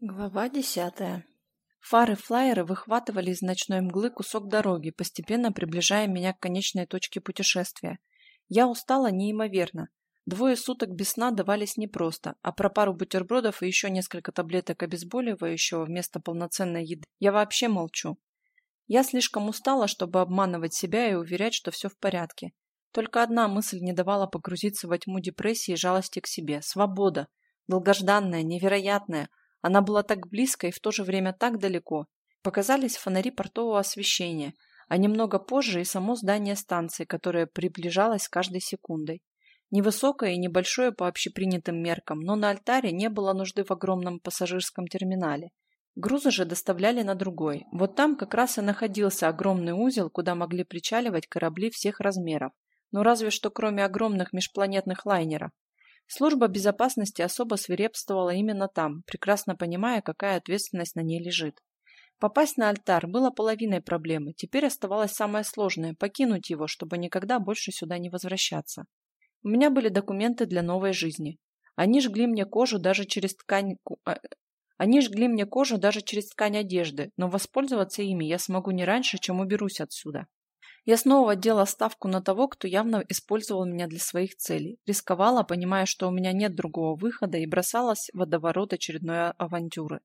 Глава десятая. Фары флайера выхватывали из ночной мглы кусок дороги, постепенно приближая меня к конечной точке путешествия. Я устала неимоверно. Двое суток без сна давались непросто, а про пару бутербродов и еще несколько таблеток обезболивающего вместо полноценной еды я вообще молчу. Я слишком устала, чтобы обманывать себя и уверять, что все в порядке. Только одна мысль не давала погрузиться во тьму депрессии и жалости к себе – свобода. Долгожданная, невероятная – она была так близко и в то же время так далеко. Показались фонари портового освещения, а немного позже и само здание станции, которое приближалось каждой секундой. Невысокое и небольшое по общепринятым меркам, но на альтаре не было нужды в огромном пассажирском терминале. Грузы же доставляли на другой. Вот там как раз и находился огромный узел, куда могли причаливать корабли всех размеров. Ну разве что кроме огромных межпланетных лайнеров. Служба безопасности особо свирепствовала именно там, прекрасно понимая, какая ответственность на ней лежит. Попасть на альтар было половиной проблемы, теперь оставалось самое сложное – покинуть его, чтобы никогда больше сюда не возвращаться. У меня были документы для новой жизни. Они жгли мне кожу даже через ткань... А, они жгли мне кожу даже через ткань одежды, но воспользоваться ими я смогу не раньше, чем уберусь отсюда. Я снова делала ставку на того, кто явно использовал меня для своих целей. Рисковала, понимая, что у меня нет другого выхода, и бросалась в водоворот очередной авантюры.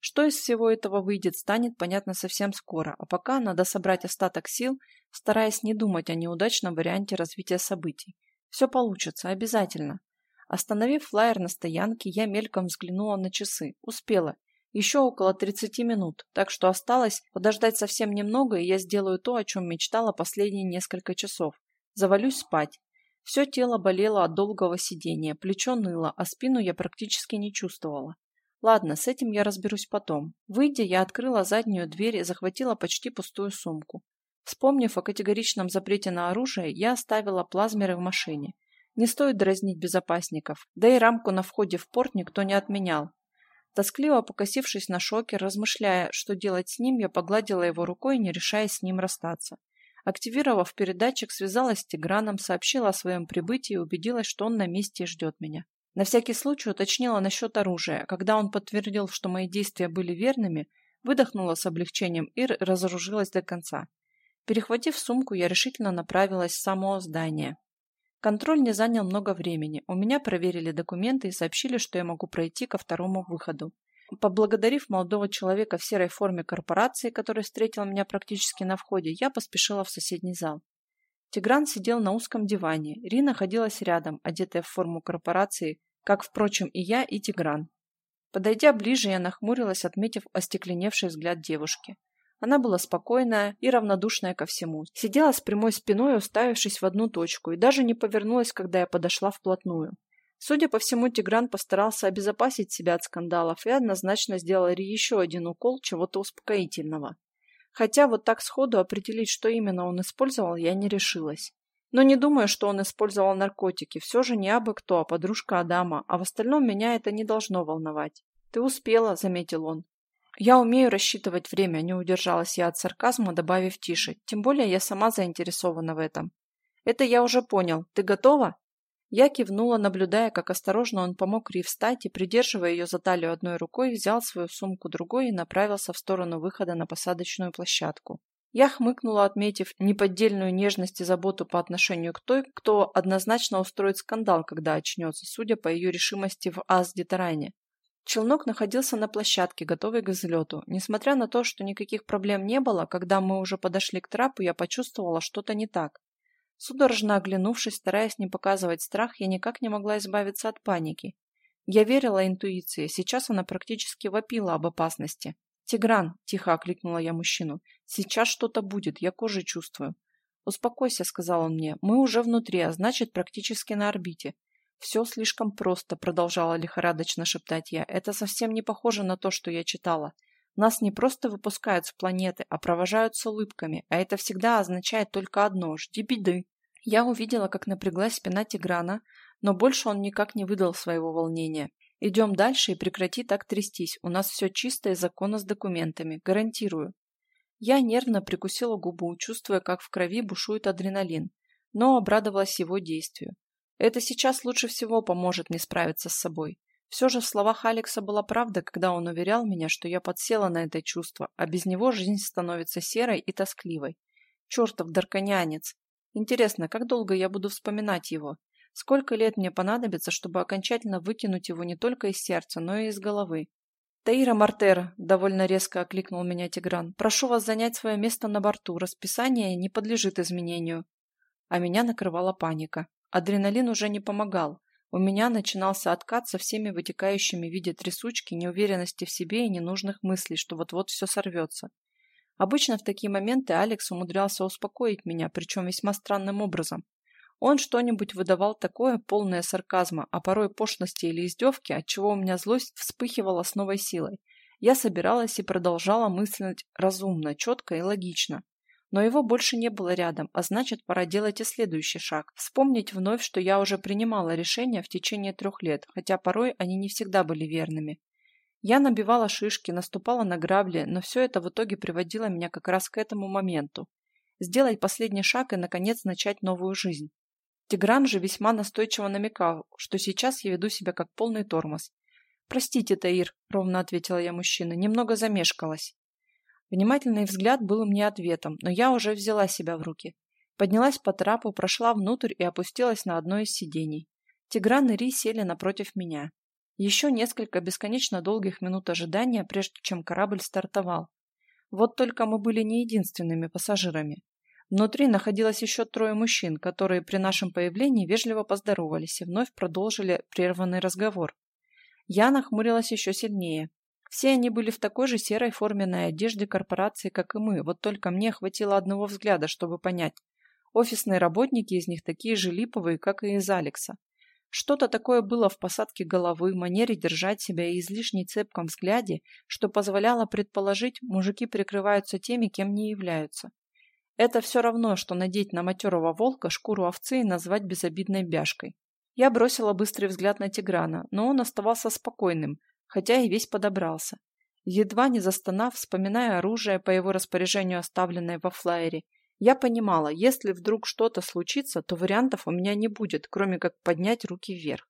Что из всего этого выйдет, станет понятно совсем скоро, а пока надо собрать остаток сил, стараясь не думать о неудачном варианте развития событий. Все получится, обязательно. Остановив флайер на стоянке, я мельком взглянула на часы. Успела. Еще около 30 минут, так что осталось подождать совсем немного, и я сделаю то, о чем мечтала последние несколько часов. Завалюсь спать. Все тело болело от долгого сидения, плечо ныло, а спину я практически не чувствовала. Ладно, с этим я разберусь потом. Выйдя, я открыла заднюю дверь и захватила почти пустую сумку. Вспомнив о категоричном запрете на оружие, я оставила плазмеры в машине. Не стоит дразнить безопасников, да и рамку на входе в порт никто не отменял. Тоскливо покосившись на шокер, размышляя, что делать с ним, я погладила его рукой, не решаясь с ним расстаться. Активировав передатчик, связалась с Тиграном, сообщила о своем прибытии и убедилась, что он на месте и ждет меня. На всякий случай уточнила насчет оружия. Когда он подтвердил, что мои действия были верными, выдохнула с облегчением и разоружилась до конца. Перехватив сумку, я решительно направилась в само здание. Контроль не занял много времени. У меня проверили документы и сообщили, что я могу пройти ко второму выходу. Поблагодарив молодого человека в серой форме корпорации, который встретил меня практически на входе, я поспешила в соседний зал. Тигран сидел на узком диване. Рина находилась рядом, одетая в форму корпорации, как, впрочем, и я, и Тигран. Подойдя ближе, я нахмурилась, отметив остекленевший взгляд девушки. Она была спокойная и равнодушная ко всему. Сидела с прямой спиной, уставившись в одну точку, и даже не повернулась, когда я подошла вплотную. Судя по всему, Тигран постарался обезопасить себя от скандалов и однозначно сделал еще один укол чего-то успокоительного. Хотя вот так сходу определить, что именно он использовал, я не решилась. Но не думаю, что он использовал наркотики. Все же не абы кто, а подружка Адама, а в остальном меня это не должно волновать. «Ты успела», — заметил он. «Я умею рассчитывать время», – не удержалась я от сарказма, добавив тише. «Тем более я сама заинтересована в этом». «Это я уже понял. Ты готова?» Я кивнула, наблюдая, как осторожно он помог Ри встать и, придерживая ее за талию одной рукой, взял свою сумку другой и направился в сторону выхода на посадочную площадку. Я хмыкнула, отметив неподдельную нежность и заботу по отношению к той, кто однозначно устроит скандал, когда очнется, судя по ее решимости в Аз-Детаране. Челнок находился на площадке, готовый к взлету. Несмотря на то, что никаких проблем не было, когда мы уже подошли к трапу, я почувствовала что-то не так. Судорожно оглянувшись, стараясь не показывать страх, я никак не могла избавиться от паники. Я верила интуиции, сейчас она практически вопила об опасности. «Тигран!» – тихо окликнула я мужчину. «Сейчас что-то будет, я кожей чувствую». «Успокойся», – сказал он мне. «Мы уже внутри, а значит, практически на орбите. «Все слишком просто», — продолжала лихорадочно шептать я. «Это совсем не похоже на то, что я читала. Нас не просто выпускают с планеты, а провожают с улыбками, а это всегда означает только одно – жди беды». Я увидела, как напряглась спина Тиграна, но больше он никак не выдал своего волнения. «Идем дальше и прекрати так трястись. У нас все чисто и законно с документами. Гарантирую». Я нервно прикусила губу, чувствуя, как в крови бушует адреналин, но обрадовалась его действию. Это сейчас лучше всего поможет мне справиться с собой. Все же в словах Алекса была правда, когда он уверял меня, что я подсела на это чувство, а без него жизнь становится серой и тоскливой. Чертов дарканянец! Интересно, как долго я буду вспоминать его? Сколько лет мне понадобится, чтобы окончательно выкинуть его не только из сердца, но и из головы? «Таира Мартера», — довольно резко окликнул меня Тигран, — «прошу вас занять свое место на борту. Расписание не подлежит изменению». А меня накрывала паника. Адреналин уже не помогал. У меня начинался откат со всеми вытекающими в виде трясучки, неуверенности в себе и ненужных мыслей, что вот-вот все сорвется. Обычно в такие моменты Алекс умудрялся успокоить меня, причем весьма странным образом. Он что-нибудь выдавал такое, полное сарказма, а порой пошлости или издевки, отчего у меня злость вспыхивала с новой силой. Я собиралась и продолжала мыслить разумно, четко и логично. Но его больше не было рядом, а значит, пора делать и следующий шаг. Вспомнить вновь, что я уже принимала решения в течение трех лет, хотя порой они не всегда были верными. Я набивала шишки, наступала на грабли, но все это в итоге приводило меня как раз к этому моменту. Сделать последний шаг и, наконец, начать новую жизнь. Тигран же весьма настойчиво намекал, что сейчас я веду себя как полный тормоз. «Простите, Таир», — ровно ответила я мужчина, — «немного замешкалась». Внимательный взгляд был мне ответом, но я уже взяла себя в руки. Поднялась по трапу, прошла внутрь и опустилась на одно из сидений. Тигран и Ри сели напротив меня. Еще несколько бесконечно долгих минут ожидания, прежде чем корабль стартовал. Вот только мы были не единственными пассажирами. Внутри находилось еще трое мужчин, которые при нашем появлении вежливо поздоровались и вновь продолжили прерванный разговор. Я нахмурилась еще сильнее. Все они были в такой же серой форменной одежде корпорации, как и мы, вот только мне хватило одного взгляда, чтобы понять. Офисные работники из них такие же липовые, как и из Алекса. Что-то такое было в посадке головы, манере держать себя и излишней цепком взгляде, что позволяло предположить, мужики прикрываются теми, кем не являются. Это все равно, что надеть на матерого волка шкуру овцы и назвать безобидной бяшкой. Я бросила быстрый взгляд на Тиграна, но он оставался спокойным, хотя и весь подобрался. Едва не застонав, вспоминая оружие по его распоряжению, оставленное во флайере, я понимала, если вдруг что-то случится, то вариантов у меня не будет, кроме как поднять руки вверх.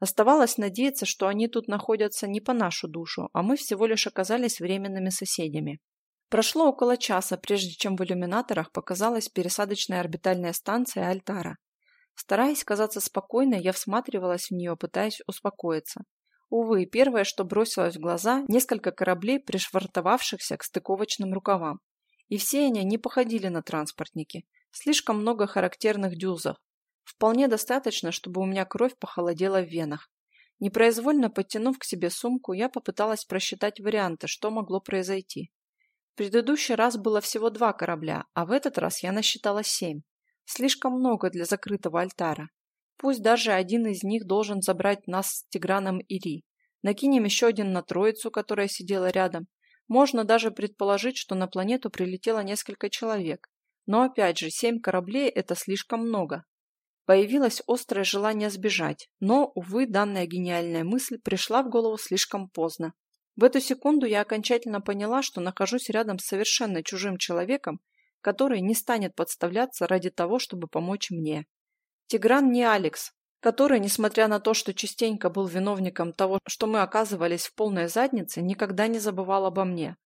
Оставалось надеяться, что они тут находятся не по нашу душу, а мы всего лишь оказались временными соседями. Прошло около часа, прежде чем в иллюминаторах показалась пересадочная орбитальная станция Альтара. Стараясь казаться спокойной, я всматривалась в нее, пытаясь успокоиться. Увы, первое, что бросилось в глаза – несколько кораблей, пришвартовавшихся к стыковочным рукавам. И все они не походили на транспортники. Слишком много характерных дюзов. Вполне достаточно, чтобы у меня кровь похолодела в венах. Непроизвольно подтянув к себе сумку, я попыталась просчитать варианты, что могло произойти предыдущий раз было всего два корабля, а в этот раз я насчитала семь. Слишком много для закрытого альтара. Пусть даже один из них должен забрать нас с Тиграном и Ри. Накинем еще один на троицу, которая сидела рядом. Можно даже предположить, что на планету прилетело несколько человек. Но опять же, семь кораблей – это слишком много. Появилось острое желание сбежать, но, увы, данная гениальная мысль пришла в голову слишком поздно. В эту секунду я окончательно поняла, что нахожусь рядом с совершенно чужим человеком, который не станет подставляться ради того, чтобы помочь мне. Тигран не Алекс, который, несмотря на то, что частенько был виновником того, что мы оказывались в полной заднице, никогда не забывал обо мне.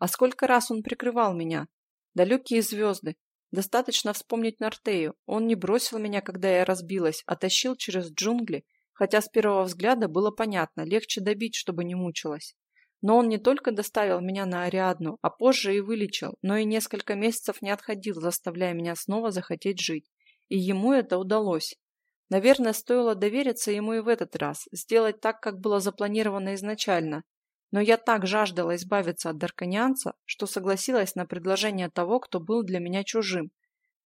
А сколько раз он прикрывал меня? Далекие звезды. Достаточно вспомнить Нортею. Он не бросил меня, когда я разбилась, а тащил через джунгли, хотя с первого взгляда было понятно, легче добить, чтобы не мучилась. Но он не только доставил меня на Ариадну, а позже и вылечил, но и несколько месяцев не отходил, заставляя меня снова захотеть жить. И ему это удалось. Наверное, стоило довериться ему и в этот раз, сделать так, как было запланировано изначально. Но я так жаждала избавиться от дарканианца, что согласилась на предложение того, кто был для меня чужим.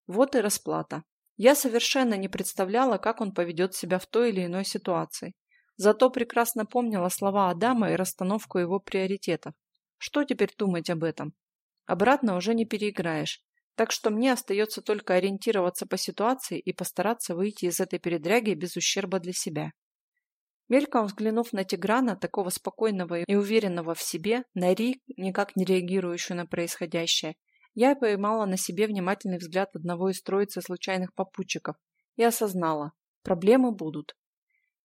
Вот и расплата. Я совершенно не представляла, как он поведет себя в той или иной ситуации. Зато прекрасно помнила слова Адама и расстановку его приоритетов. Что теперь думать об этом? Обратно уже не переиграешь. Так что мне остается только ориентироваться по ситуации и постараться выйти из этой передряги без ущерба для себя. Мельком взглянув на Тиграна, такого спокойного и уверенного в себе, на Ри, никак не реагирующую на происходящее, я поймала на себе внимательный взгляд одного из троицы случайных попутчиков и осознала – проблемы будут.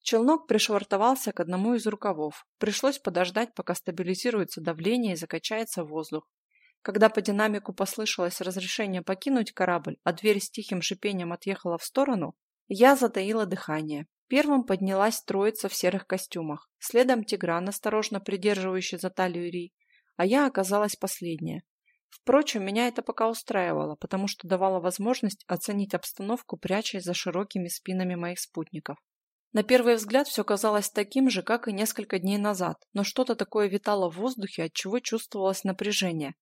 Челнок пришвартовался к одному из рукавов. Пришлось подождать, пока стабилизируется давление и закачается воздух. Когда по динамику послышалось разрешение покинуть корабль, а дверь с тихим шипением отъехала в сторону, я затаила дыхание. Первым поднялась троица в серых костюмах, следом Тигран, осторожно придерживающий за талию Ри, а я оказалась последняя. Впрочем, меня это пока устраивало, потому что давало возможность оценить обстановку, прячась за широкими спинами моих спутников. На первый взгляд все казалось таким же, как и несколько дней назад, но что-то такое витало в воздухе, от чего чувствовалось напряжение.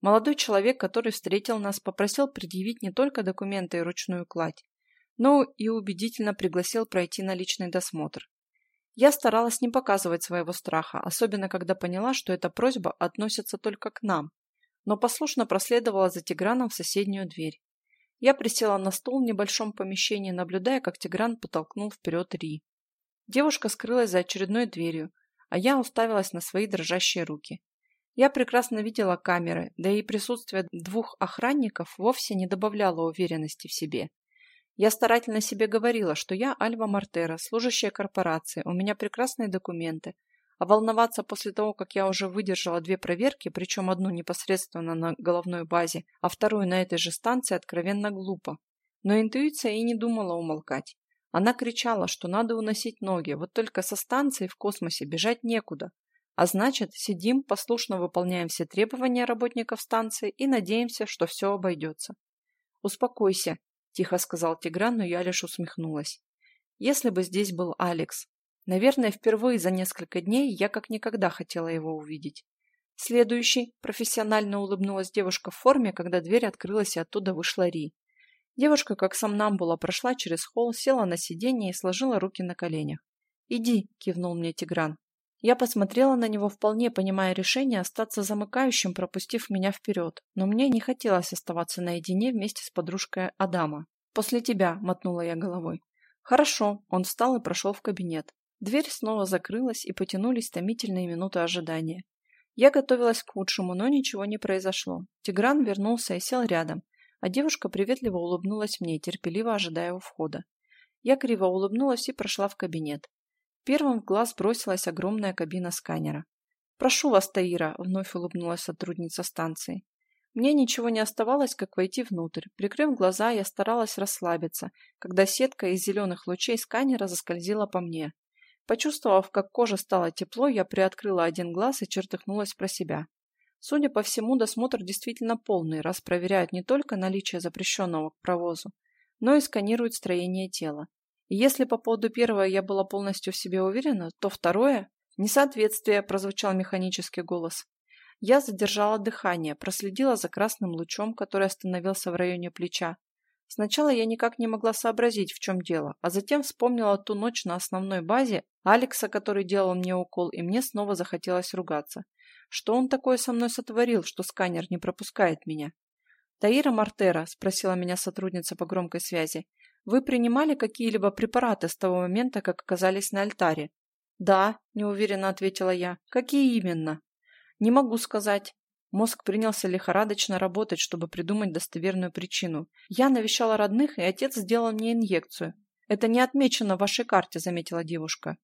Молодой человек, который встретил нас, попросил предъявить не только документы и ручную кладь, но и убедительно пригласил пройти на личный досмотр. Я старалась не показывать своего страха, особенно когда поняла, что эта просьба относится только к нам, но послушно проследовала за Тиграном в соседнюю дверь. Я присела на стул в небольшом помещении, наблюдая, как Тигран потолкнул вперед Ри. Девушка скрылась за очередной дверью, а я уставилась на свои дрожащие руки. Я прекрасно видела камеры, да и присутствие двух охранников вовсе не добавляло уверенности в себе. Я старательно себе говорила, что я Альва Мартера, служащая корпорации, у меня прекрасные документы, а волноваться после того, как я уже выдержала две проверки, причем одну непосредственно на головной базе, а вторую на этой же станции, откровенно глупо. Но интуиция и не думала умолкать. Она кричала, что надо уносить ноги, вот только со станции в космосе бежать некуда. А значит, сидим, послушно выполняем все требования работников станции и надеемся, что все обойдется. «Успокойся», – тихо сказал Тигран, но я лишь усмехнулась. «Если бы здесь был Алекс, Наверное, впервые за несколько дней я как никогда хотела его увидеть. Следующий, профессионально улыбнулась девушка в форме, когда дверь открылась и оттуда вышла Ри. Девушка, как сам сомнамбула, прошла через холл, села на сиденье и сложила руки на коленях. «Иди», – кивнул мне Тигран. Я посмотрела на него, вполне понимая решение остаться замыкающим, пропустив меня вперед, но мне не хотелось оставаться наедине вместе с подружкой Адама. «После тебя», – мотнула я головой. «Хорошо», – он встал и прошел в кабинет. Дверь снова закрылась, и потянулись томительные минуты ожидания. Я готовилась к худшему, но ничего не произошло. Тигран вернулся и сел рядом, а девушка приветливо улыбнулась мне, терпеливо ожидая у входа. Я криво улыбнулась и прошла в кабинет. Первым в глаз бросилась огромная кабина сканера. «Прошу вас, Таира», — вновь улыбнулась сотрудница станции. Мне ничего не оставалось, как войти внутрь. Прикрыв глаза, я старалась расслабиться, когда сетка из зеленых лучей сканера заскользила по мне. Почувствовав, как кожа стала тепло, я приоткрыла один глаз и чертыхнулась про себя. Судя по всему, досмотр действительно полный, раз проверяют не только наличие запрещенного к провозу, но и сканируют строение тела. Если по поводу первого я была полностью в себе уверена, то второе – несоответствие, прозвучал механический голос. Я задержала дыхание, проследила за красным лучом, который остановился в районе плеча, Сначала я никак не могла сообразить, в чем дело, а затем вспомнила ту ночь на основной базе Алекса, который делал мне укол, и мне снова захотелось ругаться. Что он такое со мной сотворил, что сканер не пропускает меня? «Таира Мартера», – спросила меня сотрудница по громкой связи, – «вы принимали какие-либо препараты с того момента, как оказались на альтаре?» «Да», – неуверенно ответила я. «Какие именно?» «Не могу сказать. Мозг принялся лихорадочно работать, чтобы придумать достоверную причину. Я навещала родных, и отец сделал мне инъекцию. «Это не отмечено в вашей карте», — заметила девушка.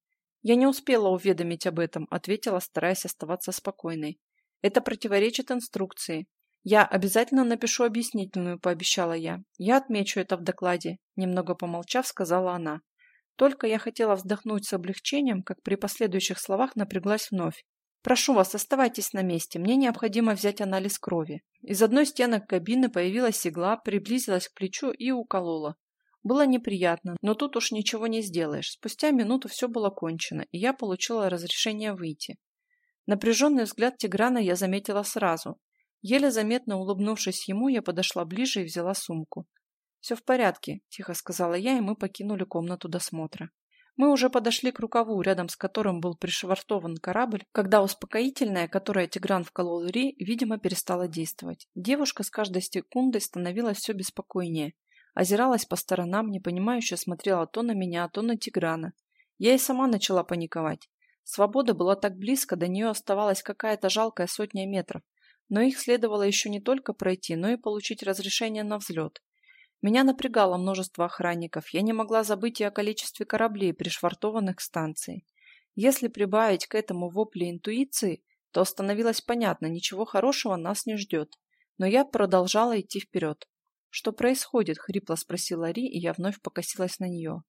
«Я не успела уведомить об этом», — ответила, стараясь оставаться спокойной. «Это противоречит инструкции. Я обязательно напишу объяснительную», — пообещала я. «Я отмечу это в докладе», — немного помолчав, сказала она. Только я хотела вздохнуть с облегчением, как при последующих словах напряглась вновь. «Прошу вас, оставайтесь на месте. Мне необходимо взять анализ крови». Из одной стенок кабины появилась игла, приблизилась к плечу и уколола. Было неприятно, но тут уж ничего не сделаешь. Спустя минуту все было кончено, и я получила разрешение выйти. Напряженный взгляд Тиграна я заметила сразу. Еле заметно улыбнувшись ему, я подошла ближе и взяла сумку. «Все в порядке», – тихо сказала я, и мы покинули комнату досмотра. Мы уже подошли к рукаву, рядом с которым был пришвартован корабль, когда успокоительное, которое Тигран вколол Ри, видимо, перестало действовать. Девушка с каждой секундой становилась все беспокойнее. Озиралась по сторонам, непонимающе смотрела то на меня, то на Тиграна. Я и сама начала паниковать. Свобода была так близко, до нее оставалась какая-то жалкая сотня метров. Но их следовало еще не только пройти, но и получить разрешение на взлет. Меня напрягало множество охранников, я не могла забыть и о количестве кораблей, пришвартованных к станции. Если прибавить к этому вопли интуиции, то становилось понятно, ничего хорошего нас не ждет. Но я продолжала идти вперед. «Что происходит?» – хрипло спросила Ри, и я вновь покосилась на нее.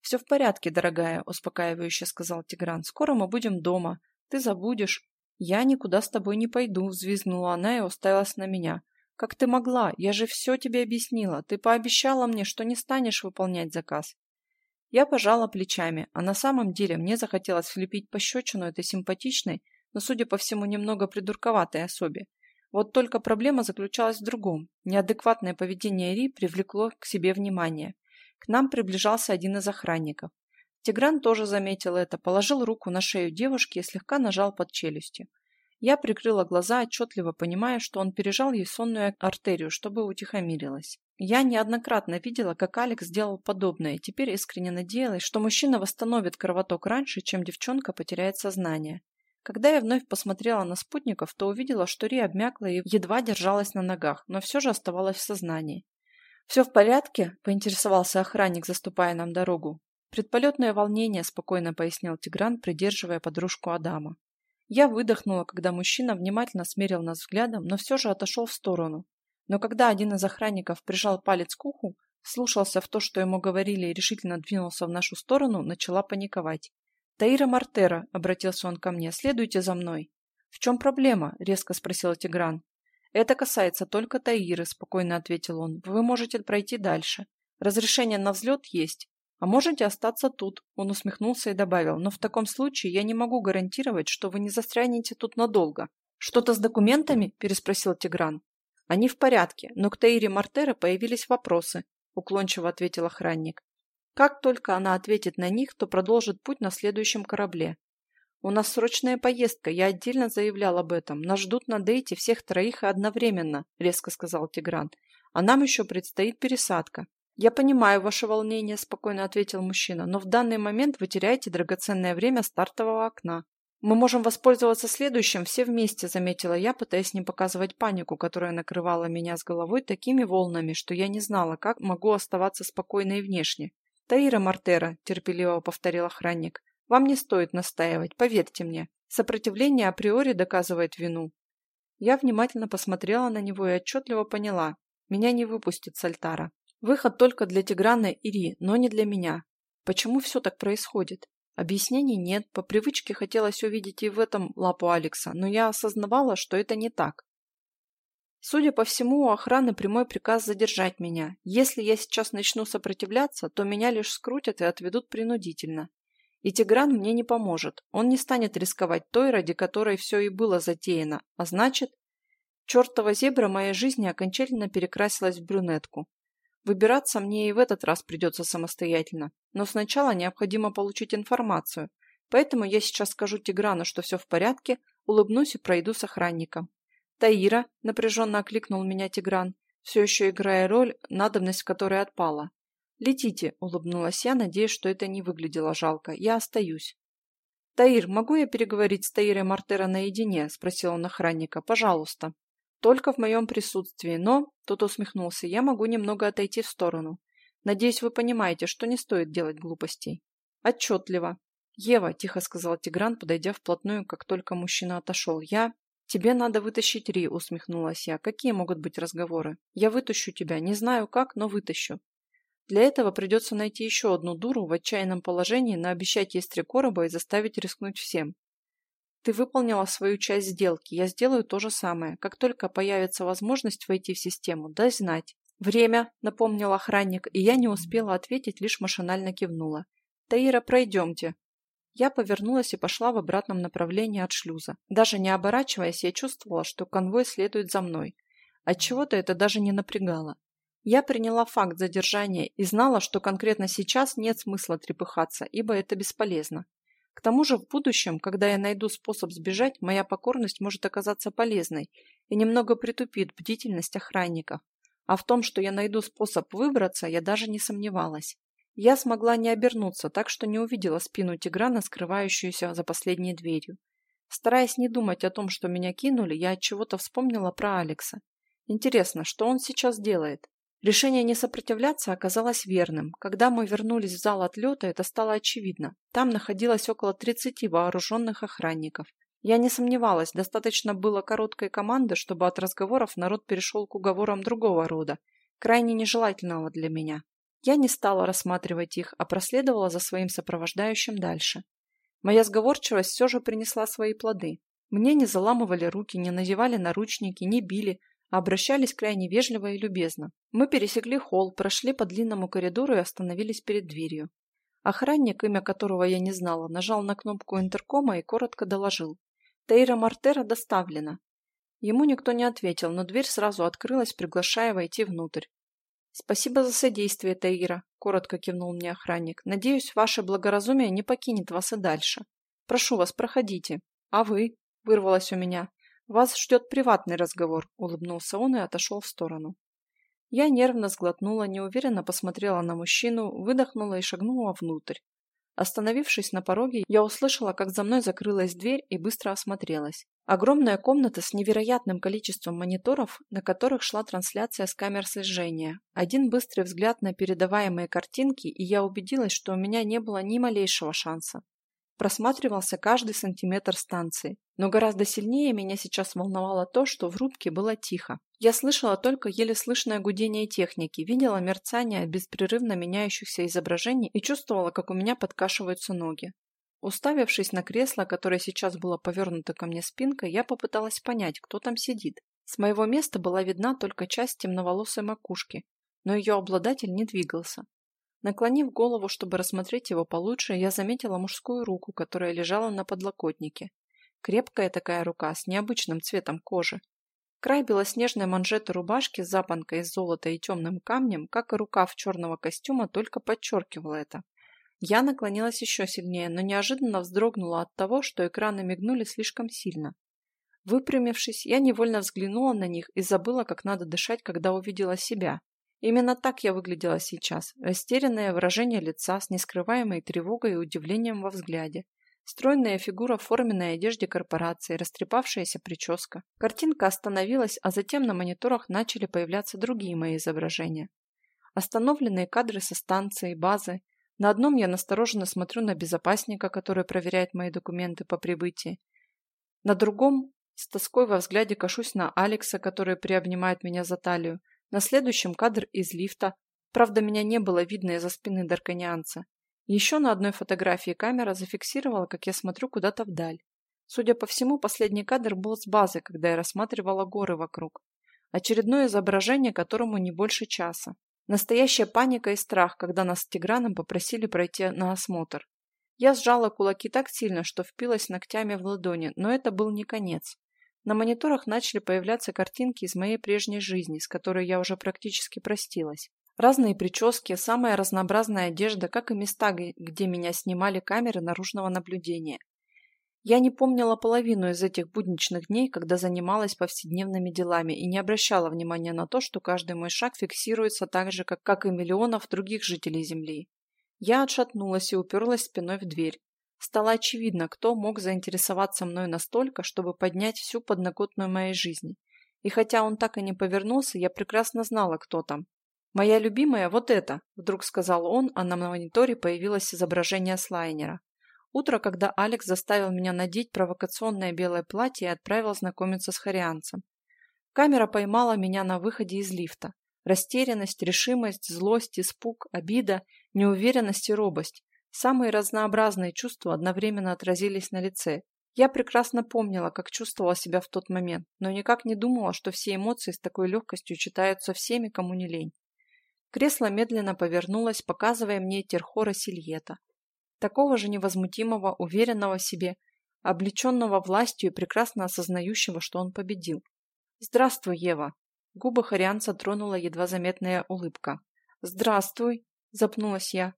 «Все в порядке, дорогая», – успокаивающе сказал Тигран. «Скоро мы будем дома. Ты забудешь». «Я никуда с тобой не пойду», – взвизгнула она и уставилась на меня. «Как ты могла? Я же все тебе объяснила. Ты пообещала мне, что не станешь выполнять заказ». Я пожала плечами, а на самом деле мне захотелось влепить пощечину этой симпатичной, но, судя по всему, немного придурковатой особе. Вот только проблема заключалась в другом. Неадекватное поведение Ри привлекло к себе внимание. К нам приближался один из охранников. Тигран тоже заметил это, положил руку на шею девушки и слегка нажал под челюстью. Я прикрыла глаза, отчетливо понимая, что он пережал ей сонную артерию, чтобы утихомирилась. Я неоднократно видела, как Алекс сделал подобное, и теперь искренне надеялась, что мужчина восстановит кровоток раньше, чем девчонка потеряет сознание. Когда я вновь посмотрела на спутников, то увидела, что Ри обмякла и едва держалась на ногах, но все же оставалась в сознании. «Все в порядке?» – поинтересовался охранник, заступая нам дорогу. «Предполетное волнение», – спокойно пояснил Тигран, придерживая подружку Адама. Я выдохнула, когда мужчина внимательно смерил нас взглядом, но все же отошел в сторону. Но когда один из охранников прижал палец к уху, слушался в то, что ему говорили, и решительно двинулся в нашу сторону, начала паниковать. «Таира Мартера», — обратился он ко мне, — «следуйте за мной». «В чем проблема?» — резко спросил Тигран. «Это касается только Таиры», — спокойно ответил он. «Вы можете пройти дальше. Разрешение на взлет есть. «А можете остаться тут», – он усмехнулся и добавил, «но в таком случае я не могу гарантировать, что вы не застрянете тут надолго». «Что-то с документами?» – переспросил Тигран. «Они в порядке, но к Таире Мартера появились вопросы», – уклончиво ответил охранник. «Как только она ответит на них, то продолжит путь на следующем корабле. У нас срочная поездка, я отдельно заявлял об этом. Нас ждут на дейте всех троих одновременно», – резко сказал Тигран. «А нам еще предстоит пересадка. «Я понимаю ваше волнение», – спокойно ответил мужчина, «но в данный момент вы теряете драгоценное время стартового окна». «Мы можем воспользоваться следующим все вместе», – заметила я, пытаясь не показывать панику, которая накрывала меня с головой такими волнами, что я не знала, как могу оставаться спокойной внешне. «Таира Мартера», – терпеливо повторил охранник, – «вам не стоит настаивать, поверьте мне. Сопротивление априори доказывает вину». Я внимательно посмотрела на него и отчетливо поняла – меня не выпустит с альтара. Выход только для Тиграна и Ри, но не для меня. Почему все так происходит? Объяснений нет, по привычке хотелось увидеть и в этом лапу Алекса, но я осознавала, что это не так. Судя по всему, у охраны прямой приказ задержать меня. Если я сейчас начну сопротивляться, то меня лишь скрутят и отведут принудительно. И Тигран мне не поможет. Он не станет рисковать той, ради которой все и было затеяно. А значит, чертова зебра моей жизни окончательно перекрасилась в брюнетку. Выбираться мне и в этот раз придется самостоятельно, но сначала необходимо получить информацию, поэтому я сейчас скажу Тиграну, что все в порядке, улыбнусь и пройду с охранником. «Таира», — напряженно окликнул меня Тигран, все еще играя роль, надобность которой отпала. «Летите», — улыбнулась я, надеясь, что это не выглядело жалко. «Я остаюсь». «Таир, могу я переговорить с Таирой Мартера наедине?» — спросил он охранника. «Пожалуйста». Только в моем присутствии, но, тот усмехнулся, я могу немного отойти в сторону. Надеюсь, вы понимаете, что не стоит делать глупостей. Отчетливо. Ева, тихо сказал Тигран, подойдя вплотную, как только мужчина отошел. Я... «Тебе надо вытащить Ри», — усмехнулась я. «Какие могут быть разговоры? Я вытащу тебя. Не знаю как, но вытащу. Для этого придется найти еще одну дуру в отчаянном положении, наобещать ей три короба и заставить рискнуть всем. Ты выполнила свою часть сделки, я сделаю то же самое. Как только появится возможность войти в систему, дай знать. Время, напомнил охранник, и я не успела ответить, лишь машинально кивнула. Таира, пройдемте. Я повернулась и пошла в обратном направлении от шлюза. Даже не оборачиваясь, я чувствовала, что конвой следует за мной. Отчего-то это даже не напрягало. Я приняла факт задержания и знала, что конкретно сейчас нет смысла трепыхаться, ибо это бесполезно. К тому же в будущем, когда я найду способ сбежать, моя покорность может оказаться полезной и немного притупит бдительность охранников. А в том, что я найду способ выбраться, я даже не сомневалась. Я смогла не обернуться, так что не увидела спину Тиграна, скрывающуюся за последней дверью. Стараясь не думать о том, что меня кинули, я от чего-то вспомнила про Алекса. Интересно, что он сейчас делает? Решение не сопротивляться оказалось верным. Когда мы вернулись в зал отлета, это стало очевидно. Там находилось около 30 вооруженных охранников. Я не сомневалась, достаточно было короткой команды, чтобы от разговоров народ перешел к уговорам другого рода, крайне нежелательного для меня. Я не стала рассматривать их, а проследовала за своим сопровождающим дальше. Моя сговорчивость все же принесла свои плоды. Мне не заламывали руки, не надевали наручники, не били, обращались крайне вежливо и любезно. Мы пересекли холл, прошли по длинному коридору и остановились перед дверью. Охранник, имя которого я не знала, нажал на кнопку интеркома и коротко доложил. «Тейра Мартера доставлена». Ему никто не ответил, но дверь сразу открылась, приглашая войти внутрь. «Спасибо за содействие, Таира», – коротко кивнул мне охранник. «Надеюсь, ваше благоразумие не покинет вас и дальше. Прошу вас, проходите. А вы?» – вырвалось у меня. «Вас ждет приватный разговор», – улыбнулся он и отошел в сторону. Я нервно сглотнула, неуверенно посмотрела на мужчину, выдохнула и шагнула внутрь. Остановившись на пороге, я услышала, как за мной закрылась дверь и быстро осмотрелась. Огромная комната с невероятным количеством мониторов, на которых шла трансляция с камер слежения. Один быстрый взгляд на передаваемые картинки, и я убедилась, что у меня не было ни малейшего шанса. Просматривался каждый сантиметр станции, но гораздо сильнее меня сейчас волновало то, что в рубке было тихо. Я слышала только еле слышное гудение техники, видела мерцание беспрерывно меняющихся изображений и чувствовала, как у меня подкашиваются ноги. Уставившись на кресло, которое сейчас было повернуто ко мне спинкой, я попыталась понять, кто там сидит. С моего места была видна только часть темноволосой макушки, но ее обладатель не двигался. Наклонив голову, чтобы рассмотреть его получше, я заметила мужскую руку, которая лежала на подлокотнике. Крепкая такая рука с необычным цветом кожи. Край белоснежной манжеты рубашки с запонкой из золота и темным камнем, как и рукав черного костюма, только подчеркивал это. Я наклонилась еще сильнее, но неожиданно вздрогнула от того, что экраны мигнули слишком сильно. Выпрямившись, я невольно взглянула на них и забыла, как надо дышать, когда увидела себя. Именно так я выглядела сейчас, растерянное выражение лица с нескрываемой тревогой и удивлением во взгляде. Стройная фигура в форменной одежде корпорации, растрепавшаяся прическа. Картинка остановилась, а затем на мониторах начали появляться другие мои изображения. Остановленные кадры со станции, базы. На одном я настороженно смотрю на безопасника, который проверяет мои документы по прибытии. На другом с тоской во взгляде кашусь на Алекса, который приобнимает меня за талию. На следующем кадр из лифта. Правда, меня не было видно из-за спины дарканианца. Еще на одной фотографии камера зафиксировала, как я смотрю куда-то вдаль. Судя по всему, последний кадр был с базы, когда я рассматривала горы вокруг. Очередное изображение, которому не больше часа. Настоящая паника и страх, когда нас с Тиграном попросили пройти на осмотр. Я сжала кулаки так сильно, что впилась ногтями в ладони, но это был не конец. На мониторах начали появляться картинки из моей прежней жизни, с которой я уже практически простилась. Разные прически, самая разнообразная одежда, как и места, где меня снимали камеры наружного наблюдения. Я не помнила половину из этих будничных дней, когда занималась повседневными делами и не обращала внимания на то, что каждый мой шаг фиксируется так же, как, как и миллионов других жителей Земли. Я отшатнулась и уперлась спиной в дверь. Стало очевидно, кто мог заинтересоваться мной настолько, чтобы поднять всю подноготную моей жизни. И хотя он так и не повернулся, я прекрасно знала, кто там. «Моя любимая вот это», – вдруг сказал он, а на мониторе появилось изображение слайнера. Утро, когда Алекс заставил меня надеть провокационное белое платье и отправил знакомиться с харианцем. Камера поймала меня на выходе из лифта. Растерянность, решимость, злость, испуг, обида, неуверенность и робость. Самые разнообразные чувства одновременно отразились на лице. Я прекрасно помнила, как чувствовала себя в тот момент, но никак не думала, что все эмоции с такой легкостью читаются всеми, кому не лень. Кресло медленно повернулось, показывая мне Терхора Сильета. Такого же невозмутимого, уверенного в себе, облеченного властью и прекрасно осознающего, что он победил. «Здравствуй, Ева!» Губы Харианца тронула едва заметная улыбка. «Здравствуй!» – запнулась я.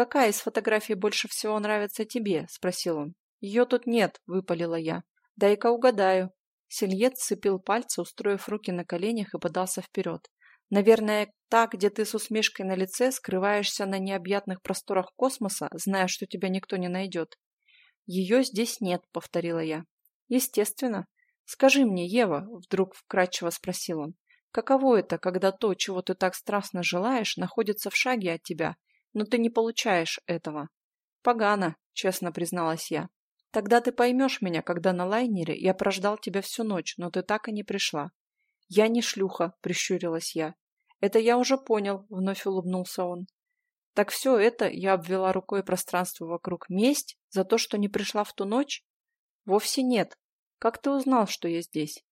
«Какая из фотографий больше всего нравится тебе?» – спросил он. «Ее тут нет», – выпалила я. «Дай-ка угадаю». Сильет сцепил пальцы, устроив руки на коленях и подался вперед. «Наверное, та, где ты с усмешкой на лице скрываешься на необъятных просторах космоса, зная, что тебя никто не найдет». «Ее здесь нет», – повторила я. «Естественно. Скажи мне, Ева», – вдруг вкратчиво спросил он, Каково это, когда то, чего ты так страстно желаешь, находится в шаге от тебя, но ты не получаешь этого? Погано, честно призналась я. Тогда ты поймешь меня, когда на лайнере я прождал тебя всю ночь, но ты так и не пришла. Я не шлюха, прищурилась я. Это я уже понял, вновь улыбнулся он. Так все это, я обвела рукой пространство вокруг, месть за то, что не пришла в ту ночь? Вовсе нет. Как ты узнал, что я здесь?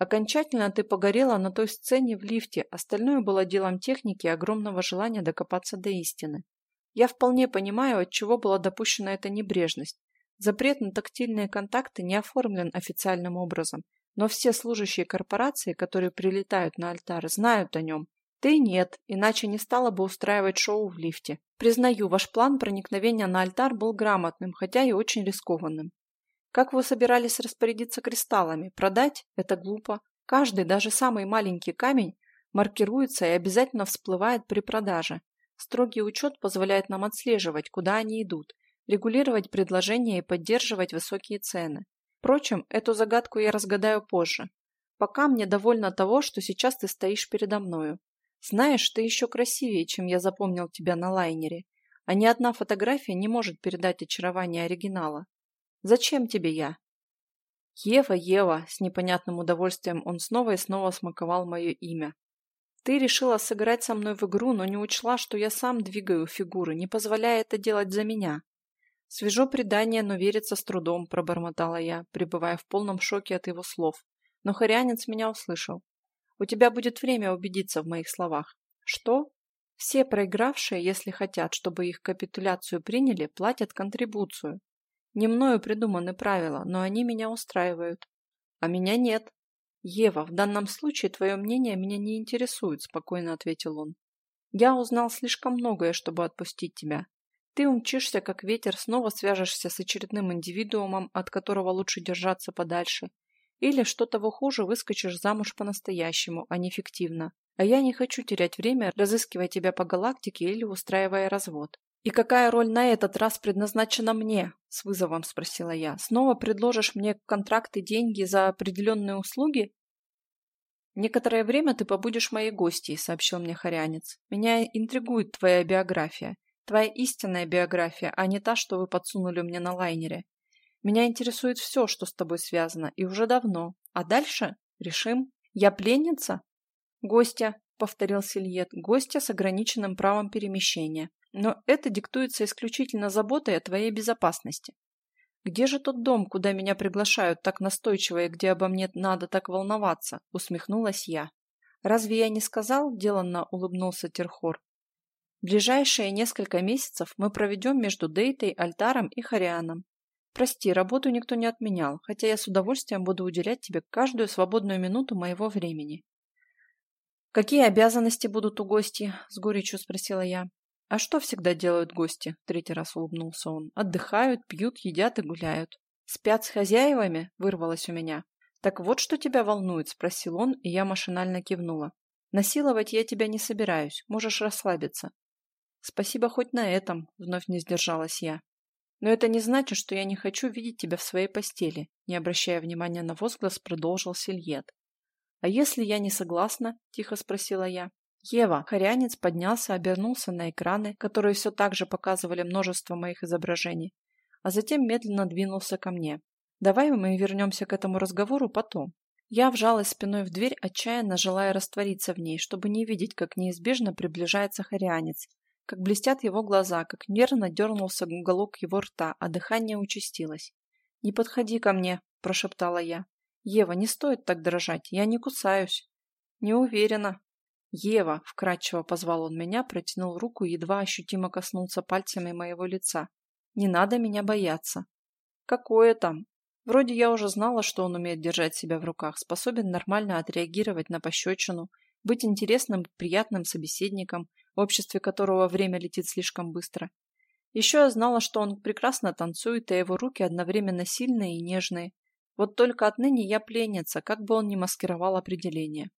Окончательно ты погорела на той сцене в лифте, остальное было делом техники и огромного желания докопаться до истины. Я вполне понимаю, от чего была допущена эта небрежность. Запрет на тактильные контакты не оформлен официальным образом, но все служащие корпорации, которые прилетают на альтар, знают о нем. Ты нет, иначе не стала бы устраивать шоу в лифте. Признаю, ваш план проникновения на альтар был грамотным, хотя и очень рискованным. Как вы собирались распорядиться кристаллами? Продать? Это глупо. Каждый, даже самый маленький камень, маркируется и обязательно всплывает при продаже. Строгий учет позволяет нам отслеживать, куда они идут, регулировать предложения и поддерживать высокие цены. Впрочем, эту загадку я разгадаю позже. Пока мне довольно того, что сейчас ты стоишь передо мною. Знаешь, ты еще красивее, чем я запомнил тебя на лайнере, а ни одна фотография не может передать очарование оригинала. Зачем тебе я? Ева, Ева, с непонятным удовольствием он снова и снова смаковал мое имя. Ты решила сыграть со мной в игру, но не учла, что я сам двигаю фигуры, не позволяя это делать за меня. Свежо предание, но верится с трудом, пробормотала я, пребывая в полном шоке от его слов. Но хорянец меня услышал. У тебя будет время убедиться в моих словах. Что? Все проигравшие, если хотят, чтобы их капитуляцию приняли, платят контрибуцию. Не мною придуманы правила, но они меня устраивают. А меня нет. Ева, в данном случае твое мнение меня не интересует, спокойно ответил он. Я узнал слишком многое, чтобы отпустить тебя. Ты умчишься, как ветер, снова свяжешься с очередным индивидуумом, от которого лучше держаться подальше, или, что того хуже, выскочишь замуж по-настоящему, а не фиктивно. А я не хочу терять время, разыскивая тебя по галактике или устраивая развод. «И какая роль на этот раз предназначена мне?» – с вызовом спросила я. «Снова предложишь мне контракты, деньги за определенные услуги?» «Некоторое время ты побудешь моей гостьей», – сообщил мне хорянец. «Меня интригует твоя биография. Твоя истинная биография, а не та, что вы подсунули мне на лайнере. Меня интересует все, что с тобой связано, и уже давно. А дальше? Решим. Я пленница? Гостья, повторил Сильет, гостья с ограниченным правом перемещения. Но это диктуется исключительно заботой о твоей безопасности. «Где же тот дом, куда меня приглашают так настойчиво и где обо мне надо так волноваться?» – усмехнулась я. «Разве я не сказал?» – деланно улыбнулся Терхор. «Ближайшие несколько месяцев мы проведем между Дейтой, Альтаром и Харианом. Прости, работу никто не отменял, хотя я с удовольствием буду уделять тебе каждую свободную минуту моего времени. «Какие обязанности будут у гостей?» – с горечью спросила я. «А что всегда делают гости?» – третий раз улыбнулся он. «Отдыхают, пьют, едят и гуляют». «Спят с хозяевами?» – вырвалось у меня. «Так вот, что тебя волнует?» – спросил он, и я машинально кивнула. «Насиловать я тебя не собираюсь, можешь расслабиться». «Спасибо хоть на этом», – вновь не сдержалась я. Но это не значит, что я не хочу видеть тебя в своей постели, не обращая внимания на возглас, продолжил Сильет. А если я не согласна? Тихо спросила я. Ева, хорянец поднялся, обернулся на экраны, которые все так же показывали множество моих изображений, а затем медленно двинулся ко мне. Давай мы вернемся к этому разговору потом. Я вжалась спиной в дверь, отчаянно желая раствориться в ней, чтобы не видеть, как неизбежно приближается хорянец, как блестят его глаза, как нервно дернулся уголок его рта, а дыхание участилось. «Не подходи ко мне», – прошептала я. «Ева, не стоит так дрожать, я не кусаюсь». «Не уверена». «Ева», – вкратчиво позвал он меня, протянул руку и едва ощутимо коснулся пальцами моего лица. «Не надо меня бояться». «Какое там?» Вроде я уже знала, что он умеет держать себя в руках, способен нормально отреагировать на пощечину, быть интересным, приятным собеседником, в обществе которого время летит слишком быстро. Еще я знала, что он прекрасно танцует, а его руки одновременно сильные и нежные. Вот только отныне я пленница, как бы он ни маскировал определение.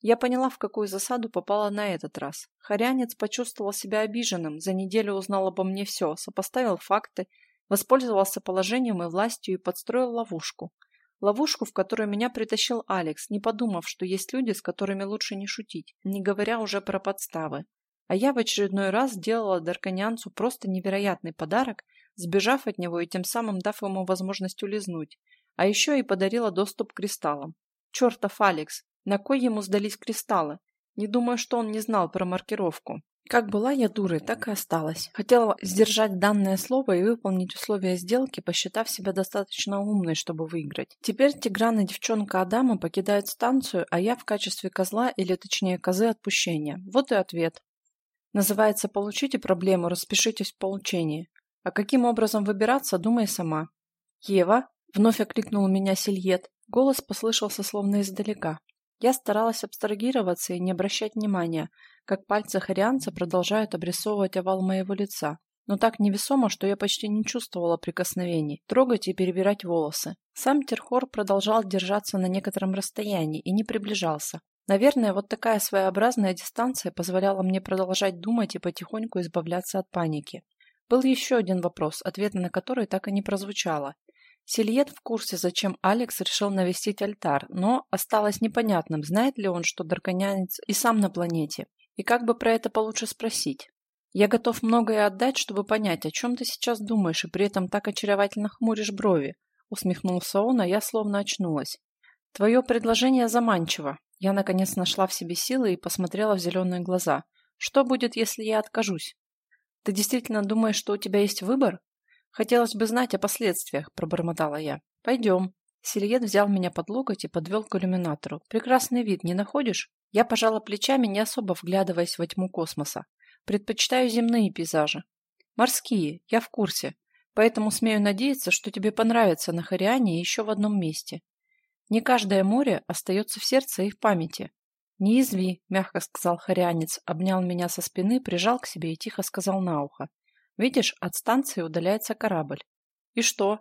Я поняла, в какую засаду попала на этот раз. Хорянец почувствовал себя обиженным, за неделю узнал обо мне все, сопоставил факты, воспользовался положением и властью и подстроил ловушку. Ловушку, в которую меня притащил Алекс, не подумав, что есть люди, с которыми лучше не шутить, не говоря уже про подставы. А я в очередной раз сделала Дарканянцу просто невероятный подарок, сбежав от него и тем самым дав ему возможность улизнуть. А еще и подарила доступ к кристаллам. Чертов Алекс! На кой ему сдались кристаллы? Не думаю, что он не знал про маркировку. Как была я дурой, так и осталась. Хотела сдержать данное слово и выполнить условия сделки, посчитав себя достаточно умной, чтобы выиграть. Теперь Тигран и девчонка Адама покидают станцию, а я в качестве козла, или точнее козы отпущения. Вот и ответ. Называется «Получите проблему, распишитесь в получении». А каким образом выбираться, думай сама. «Ева?» — вновь окликнул меня Сильет. Голос послышался словно издалека. Я старалась абстрагироваться и не обращать внимания, как пальцы хорианца продолжают обрисовывать овал моего лица, но так невесомо, что я почти не чувствовала прикосновений, трогать и перебирать волосы. Сам Терхор продолжал держаться на некотором расстоянии и не приближался. Наверное, вот такая своеобразная дистанция позволяла мне продолжать думать и потихоньку избавляться от паники. Был еще один вопрос, ответа на который так и не прозвучало. Сильет в курсе, зачем Алекс решил навестить альтар, но осталось непонятным, знает ли он, что Дарканянец и сам на планете, и как бы про это получше спросить. Я готов многое отдать, чтобы понять, о чем ты сейчас думаешь, и при этом так очаровательно хмуришь брови. Усмехнулся он, а я словно очнулась. Твое предложение заманчиво. Я, наконец, нашла в себе силы и посмотрела в зеленые глаза. Что будет, если я откажусь? Ты действительно думаешь, что у тебя есть выбор? Хотелось бы знать о последствиях, пробормотала я. Пойдем. Сильет взял меня под локоть и подвел к иллюминатору. Прекрасный вид, не находишь? Я пожала плечами, не особо вглядываясь во тьму космоса. Предпочитаю земные пейзажи. Морские, я в курсе. Поэтому смею надеяться, что тебе понравится на Хариане еще в одном месте. Не каждое море остается в сердце и в памяти. «Не изви», — мягко сказал Харианец, обнял меня со спины, прижал к себе и тихо сказал на ухо. «Видишь, от станции удаляется корабль». «И что?»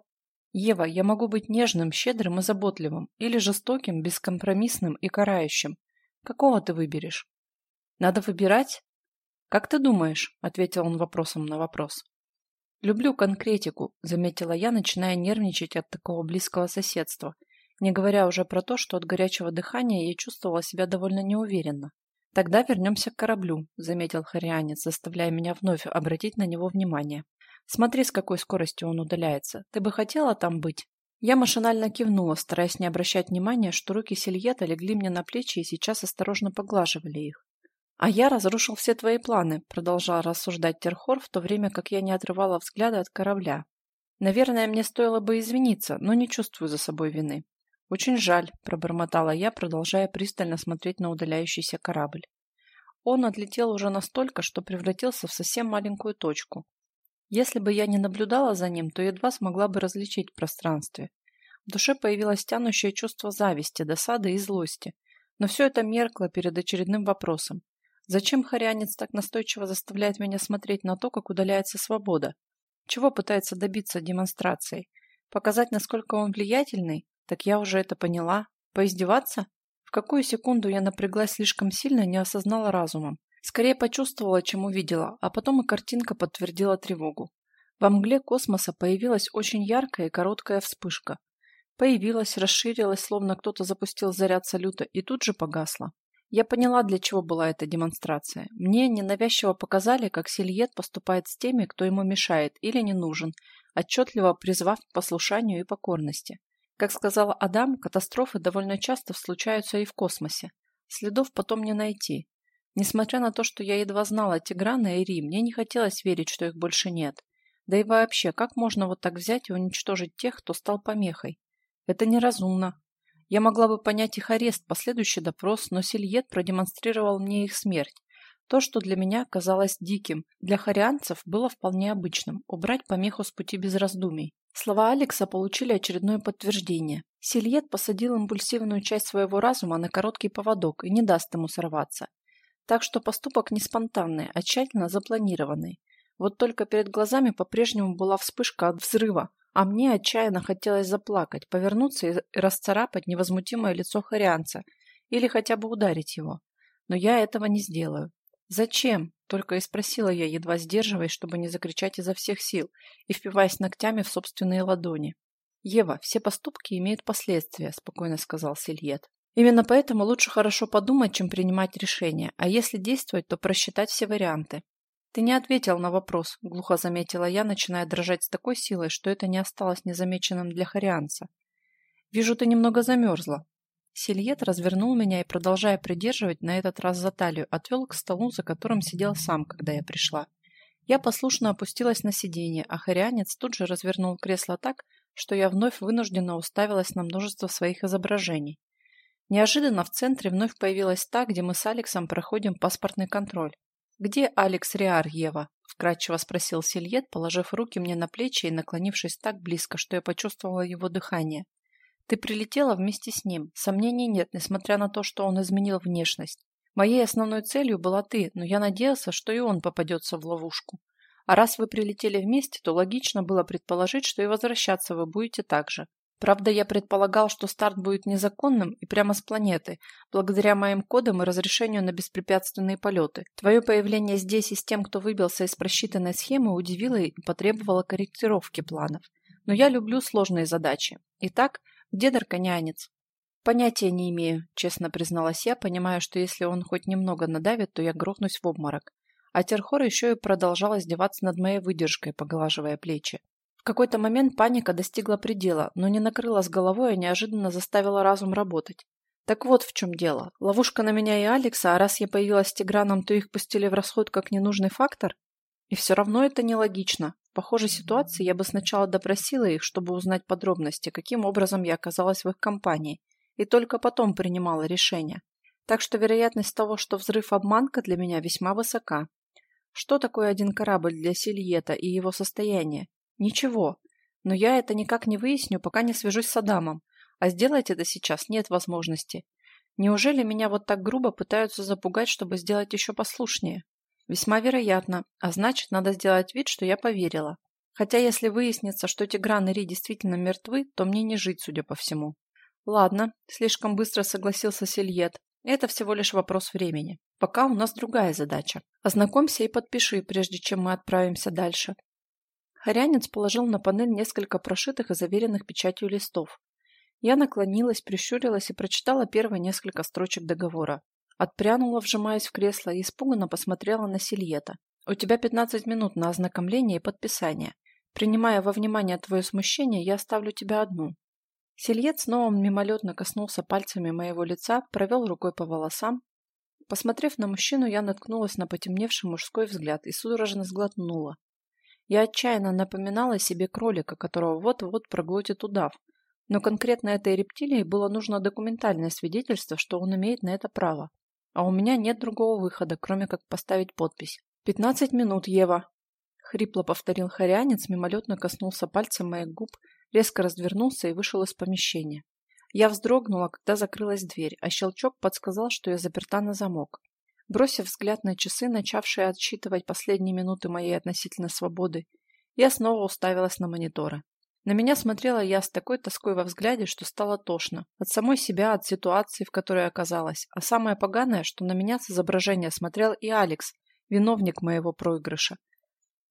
«Ева, я могу быть нежным, щедрым и заботливым, или жестоким, бескомпромиссным и карающим. Какого ты выберешь? Надо выбирать? Как ты думаешь? Ответил он вопросом на вопрос. Люблю конкретику, заметила я, начиная нервничать от такого близкого соседства, не говоря уже про то, что от горячего дыхания я чувствовала себя довольно неуверенно. Тогда вернемся к кораблю, заметил Харианец, заставляя меня вновь обратить на него внимание. Смотри, с какой скоростью он удаляется. Ты бы хотела там быть? Я машинально кивнула, стараясь не обращать внимания, что руки Сильета легли мне на плечи и сейчас осторожно поглаживали их. «А я разрушил все твои планы», — продолжал рассуждать Терхор, в то время как я не отрывала взгляда от корабля. «Наверное, мне стоило бы извиниться, но не чувствую за собой вины». «Очень жаль», — пробормотала я, продолжая пристально смотреть на удаляющийся корабль. Он отлетел уже настолько, что превратился в совсем маленькую точку. Если бы я не наблюдала за ним, то едва смогла бы различить в пространстве. В душе появилось тянущее чувство зависти, досады и злости. Но все это меркло перед очередным вопросом. Зачем хорянец так настойчиво заставляет меня смотреть на то, как удаляется свобода? Чего пытается добиться демонстрацией? Показать, насколько он влиятельный? Так я уже это поняла. Поиздеваться? В какую секунду я напряглась слишком сильно, не осознала разумом. Скорее почувствовала, чем увидела, а потом и картинка подтвердила тревогу. Во мгле космоса появилась очень яркая и короткая вспышка. Появилась, расширилась, словно кто-то запустил заряд салюта, и тут же погасла. Я поняла, для чего была эта демонстрация. Мне ненавязчиво показали, как Сильет поступает с теми, кто ему мешает или не нужен, отчетливо призвав к послушанию и покорности. Как сказал Адам, катастрофы довольно часто случаются и в космосе. Следов потом не найти. Несмотря на то, что я едва знала Тиграна и Ри, мне не хотелось верить, что их больше нет. Да и вообще, как можно вот так взять и уничтожить тех, кто стал помехой? Это неразумно. Я могла бы понять их арест, последующий допрос, но Сильет продемонстрировал мне их смерть. То, что для меня казалось диким, для харианцев было вполне обычным – убрать помеху с пути без раздумий. Слова Алекса получили очередное подтверждение. Сильет посадил импульсивную часть своего разума на короткий поводок и не даст ему сорваться. Так что поступок не спонтанный, а тщательно запланированный. Вот только перед глазами по-прежнему была вспышка от взрыва, а мне отчаянно хотелось заплакать, повернуться и расцарапать невозмутимое лицо Харианца или хотя бы ударить его. Но я этого не сделаю. «Зачем?» – только и спросила я, едва сдерживаясь, чтобы не закричать изо всех сил и впиваясь ногтями в собственные ладони. «Ева, все поступки имеют последствия», – спокойно сказал Сильет. «Именно поэтому лучше хорошо подумать, чем принимать решение, а если действовать, то просчитать все варианты». «Ты не ответил на вопрос», – глухо заметила я, начиная дрожать с такой силой, что это не осталось незамеченным для Харианца. «Вижу, ты немного замерзла». Сильет развернул меня и, продолжая придерживать, на этот раз за талию, отвел к столу, за которым сидел сам, когда я пришла. Я послушно опустилась на сиденье, а Харианец тут же развернул кресло так, что я вновь вынуждена уставилась на множество своих изображений. Неожиданно в центре вновь появилась та, где мы с Алексом проходим паспортный контроль. «Где Алекс Риар, Ева?» – вкратчиво спросил Сильет, положив руки мне на плечи и наклонившись так близко, что я почувствовала его дыхание. «Ты прилетела вместе с ним. Сомнений нет, несмотря на то, что он изменил внешность. Моей основной целью была ты, но я надеялся, что и он попадется в ловушку. А раз вы прилетели вместе, то логично было предположить, что и возвращаться вы будете так же. Правда, я предполагал, что старт будет незаконным и прямо с планеты, благодаря моим кодам и разрешению на беспрепятственные полеты. Твое появление здесь и с тем, кто выбился из просчитанной схемы, удивило и потребовало корректировки планов. Но я люблю сложные задачи. Итак, где Дарконянец? Понятия не имею, честно призналась я, понимая, что если он хоть немного надавит, то я грохнусь в обморок. А Терхор еще и продолжал издеваться над моей выдержкой, поглаживая плечи. В какой-то момент паника достигла предела, но не накрыла с головой, а неожиданно заставила разум работать. Так вот в чем дело. Ловушка на меня и Алекса, а раз я появилась с Тиграном, то их пустили в расход как ненужный фактор? И все равно это нелогично. Похожей ситуации я бы сначала допросила их, чтобы узнать подробности, каким образом я оказалась в их компании, и только потом принимала решение. Так что вероятность того, что взрыв обманка для меня весьма высока. Что такое один корабль для Сильета и его состояние? Ничего. Но я это никак не выясню, пока не свяжусь с Адамом. А сделать это сейчас нет возможности. Неужели меня вот так грубо пытаются запугать, чтобы сделать еще послушнее? Весьма вероятно, а значит, надо сделать вид, что я поверила. Хотя если выяснится, что Тигран и Ри действительно мертвы, то мне не жить, судя по всему. Ладно, слишком быстро согласился Сильет. Это всего лишь вопрос времени. Пока у нас другая задача. Ознакомься и подпиши, прежде чем мы отправимся дальше. Хорянец положил на панель несколько прошитых и заверенных печатью листов. Я наклонилась, прищурилась и прочитала первые несколько строчек договора. Отпрянула, вжимаясь в кресло, и испуганно посмотрела на Сильета. «У тебя 15 минут на ознакомление и подписание. Принимая во внимание твое смущение, я оставлю тебя одну. Сельет снова мимолетно коснулся пальцами моего лица, провел рукой по волосам. Посмотрев на мужчину, я наткнулась на потемневший мужской взгляд и судорожно сглотнула. Я отчаянно напоминала себе кролика, которого вот-вот проглотит удав, но конкретно этой рептилии было нужно документальное свидетельство, что он имеет на это право. А у меня нет другого выхода, кроме как поставить подпись. «Пятнадцать минут, Ева!» Хрипло повторил хорянец, мимолетно коснулся пальцем моих губ резко развернулся и вышел из помещения. Я вздрогнула, когда закрылась дверь, а щелчок подсказал, что я заперта на замок. Бросив взгляд на часы, начавшие отсчитывать последние минуты моей относительно свободы, я снова уставилась на мониторы. На меня смотрела я с такой тоской во взгляде, что стало тошно. От самой себя, от ситуации, в которой оказалась. А самое поганое, что на меня с изображения смотрел и Алекс, виновник моего проигрыша.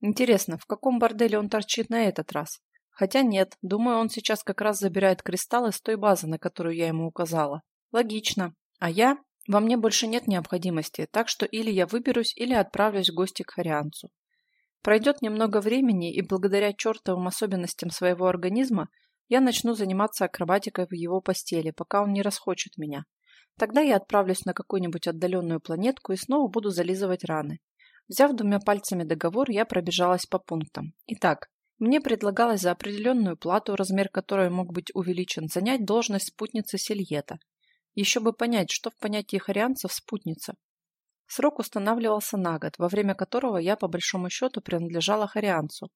Интересно, в каком борделе он торчит на этот раз? Хотя нет, думаю, он сейчас как раз забирает кристаллы с той базы, на которую я ему указала. Логично. А я? Во мне больше нет необходимости, так что или я выберусь, или отправлюсь в гости к Харианцу. Пройдет немного времени, и благодаря чертовым особенностям своего организма я начну заниматься акробатикой в его постели, пока он не расхочет меня. Тогда я отправлюсь на какую-нибудь отдаленную планетку и снова буду зализывать раны. Взяв двумя пальцами договор, я пробежалась по пунктам. Итак, мне предлагалось за определенную плату, размер которой мог быть увеличен, занять должность спутницы Сельета. Еще бы понять, что в понятии харианцев спутница. Срок устанавливался на год, во время которого я, по большому счету, принадлежала харианцу.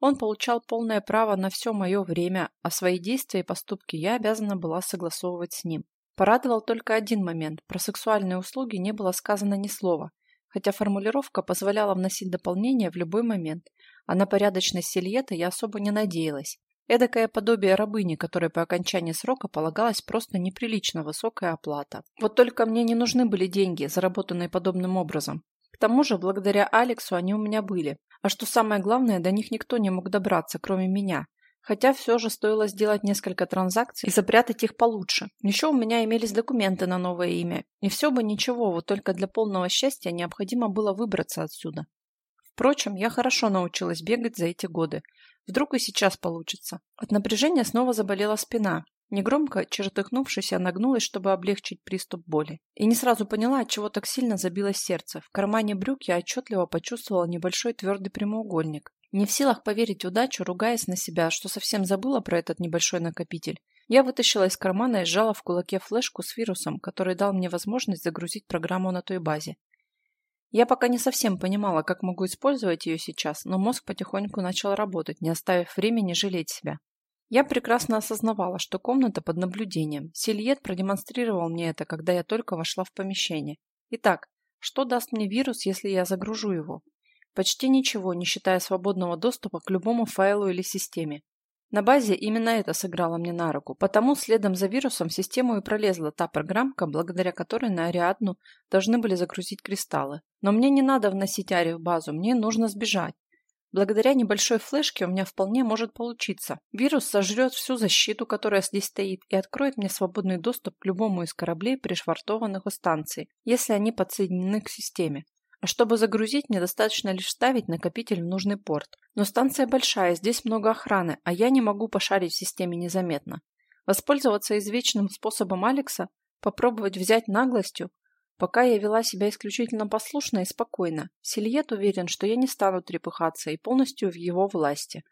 Он получал полное право на все мое время, а свои действия и поступки я обязана была согласовывать с ним. Порадовал только один момент. Про сексуальные услуги не было сказано ни слова, хотя формулировка позволяла вносить дополнения в любой момент, а на порядочность Сильета я особо не надеялась. Эдакое подобие рабыни, которой по окончании срока полагалась просто неприлично высокая оплата. Вот только мне не нужны были деньги, заработанные подобным образом. К тому же, благодаря Алексу они у меня были. А что самое главное, до них никто не мог добраться, кроме меня. Хотя все же стоило сделать несколько транзакций и запрятать их получше. Еще у меня имелись документы на новое имя. И все бы ничего, вот только для полного счастья необходимо было выбраться отсюда. Впрочем, я хорошо научилась бегать за эти годы. Вдруг и сейчас получится. От напряжения снова заболела спина. Негромко, чертыхнувшись, я нагнулась, чтобы облегчить приступ боли. И не сразу поняла, от чего так сильно забилось сердце. В кармане брюк я отчетливо почувствовала небольшой твердый прямоугольник. Не в силах поверить удачу, ругаясь на себя, что совсем забыла про этот небольшой накопитель, я вытащила из кармана и сжала в кулаке флешку с вирусом, который дал мне возможность загрузить программу на той базе. Я пока не совсем понимала, как могу использовать ее сейчас, но мозг потихоньку начал работать, не оставив времени жалеть себя. Я прекрасно осознавала, что комната под наблюдением. Сильет продемонстрировал мне это, когда я только вошла в помещение. Итак, что даст мне вирус, если я загружу его? Почти ничего, не считая свободного доступа к любому файлу или системе. На базе именно это сыграло мне на руку, потому следом за вирусом в систему и пролезла та программка, благодаря которой на Ариадну должны были загрузить кристаллы. Но мне не надо вносить Ари в базу, мне нужно сбежать. Благодаря небольшой флешке у меня вполне может получиться. Вирус сожрет всю защиту, которая здесь стоит, и откроет мне свободный доступ к любому из кораблей, пришвартованных у станции, если они подсоединены к системе. А чтобы загрузить, мне достаточно лишь вставить накопитель в нужный порт. Но станция большая, здесь много охраны, а я не могу пошарить в системе незаметно. Воспользоваться извечным способом Алекса, попробовать взять наглостью, пока я вела себя исключительно послушно и спокойно. Сильет уверен, что я не стану трепыхаться и полностью в его власти.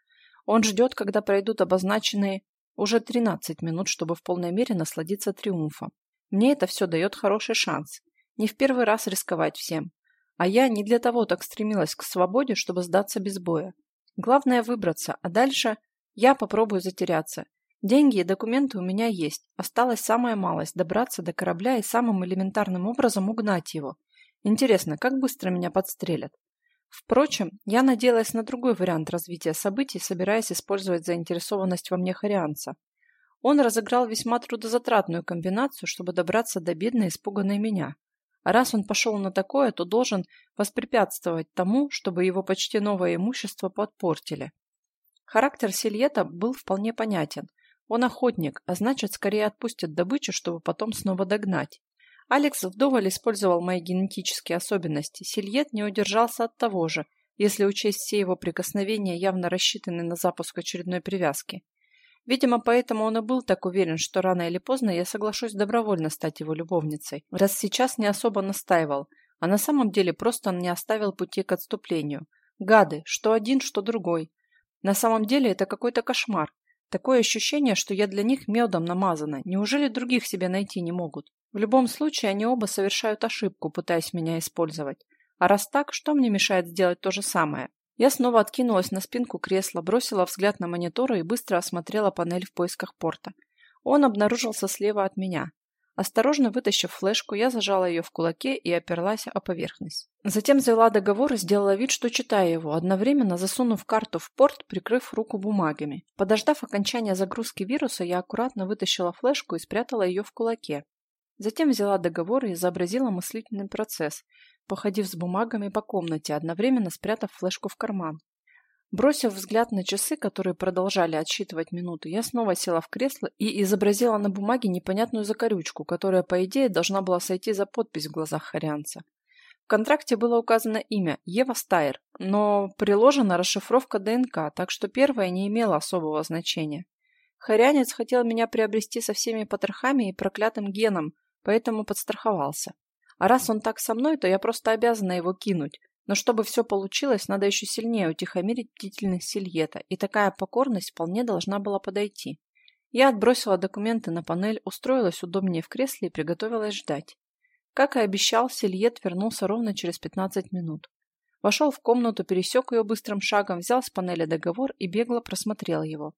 Он ждет, когда пройдут обозначенные уже 13 минут, чтобы в полной мере насладиться триумфом. Мне это все дает хороший шанс. Не в первый раз рисковать всем. А я не для того так стремилась к свободе, чтобы сдаться без боя. Главное выбраться, а дальше я попробую затеряться. Деньги и документы у меня есть. Осталась самая малость – добраться до корабля и самым элементарным образом угнать его. Интересно, как быстро меня подстрелят? Впрочем, я надеялась на другой вариант развития событий, собираясь использовать заинтересованность во мне Харианца. Он разыграл весьма трудозатратную комбинацию, чтобы добраться до бедной испуганной меня. Раз он пошел на такое, то должен воспрепятствовать тому, чтобы его почти новое имущество подпортили. Характер Сильета был вполне понятен. Он охотник, а значит, скорее отпустит добычу, чтобы потом снова догнать. Алекс вдоволь использовал мои генетические особенности. Сильет не удержался от того же, если учесть все его прикосновения, явно рассчитанные на запуск очередной привязки. Видимо, поэтому он и был так уверен, что рано или поздно я соглашусь добровольно стать его любовницей, раз сейчас не особо настаивал, а на самом деле просто он не оставил пути к отступлению. Гады, что один, что другой. На самом деле это какой-то кошмар. Такое ощущение, что я для них медом намазана. Неужели других себе найти не могут? В любом случае, они оба совершают ошибку, пытаясь меня использовать. А раз так, что мне мешает сделать то же самое? Я снова откинулась на спинку кресла, бросила взгляд на мониторы и быстро осмотрела панель в поисках порта. Он обнаружился слева от меня. Осторожно вытащив флешку, я зажала ее в кулаке и оперлась о поверхность. Затем взяла договор и сделала вид, что читаю его, одновременно засунув карту в порт, прикрыв руку бумагами. Подождав окончания загрузки вируса, я аккуратно вытащила флешку и спрятала ее в кулаке. Затем взяла договор и изобразила мыслительный процесс, походив с бумагами по комнате, одновременно спрятав флешку в карман. Бросив взгляд на часы, которые продолжали отсчитывать минуты, я снова села в кресло и изобразила на бумаге непонятную закорючку, которая, по идее, должна была сойти за подпись в глазах Харианца. В контракте было указано имя Ева Стайер, но приложена расшифровка ДНК, так что первое не имело особого значения. Харянец хотел меня приобрести со всеми потрохами и проклятым геном, поэтому подстраховался. А раз он так со мной, то я просто обязана его кинуть. Но чтобы все получилось, надо еще сильнее утихомирить бдительность Сильета, и такая покорность вполне должна была подойти. Я отбросила документы на панель, устроилась удобнее в кресле и приготовилась ждать. Как и обещал, Сильет вернулся ровно через 15 минут. Вошел в комнату, пересек ее быстрым шагом, взял с панели договор и бегло просмотрел его.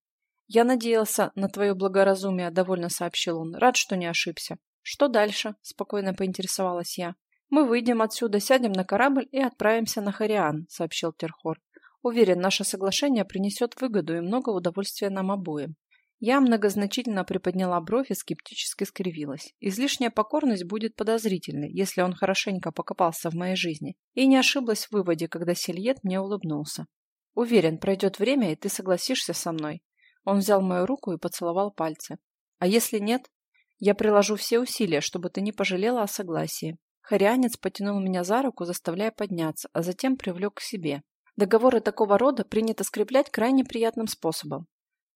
«Я надеялся на твое благоразумие», — довольно сообщил он. «Рад, что не ошибся. «Что дальше?» – спокойно поинтересовалась я. «Мы выйдем отсюда, сядем на корабль и отправимся на Хариан», – сообщил Терхор. «Уверен, наше соглашение принесет выгоду и много удовольствия нам обоим». Я многозначительно приподняла бровь и скептически скривилась. Излишняя покорность будет подозрительной, если он хорошенько покопался в моей жизни. И не ошиблась в выводе, когда Сильет мне улыбнулся. «Уверен, пройдет время, и ты согласишься со мной. Он взял мою руку и поцеловал пальцы. А если нет, я приложу все усилия, чтобы ты не пожалела о согласии. Харианец потянул меня за руку, заставляя подняться, а затем привлек к себе. Договоры такого рода принято скреплять крайне приятным способом.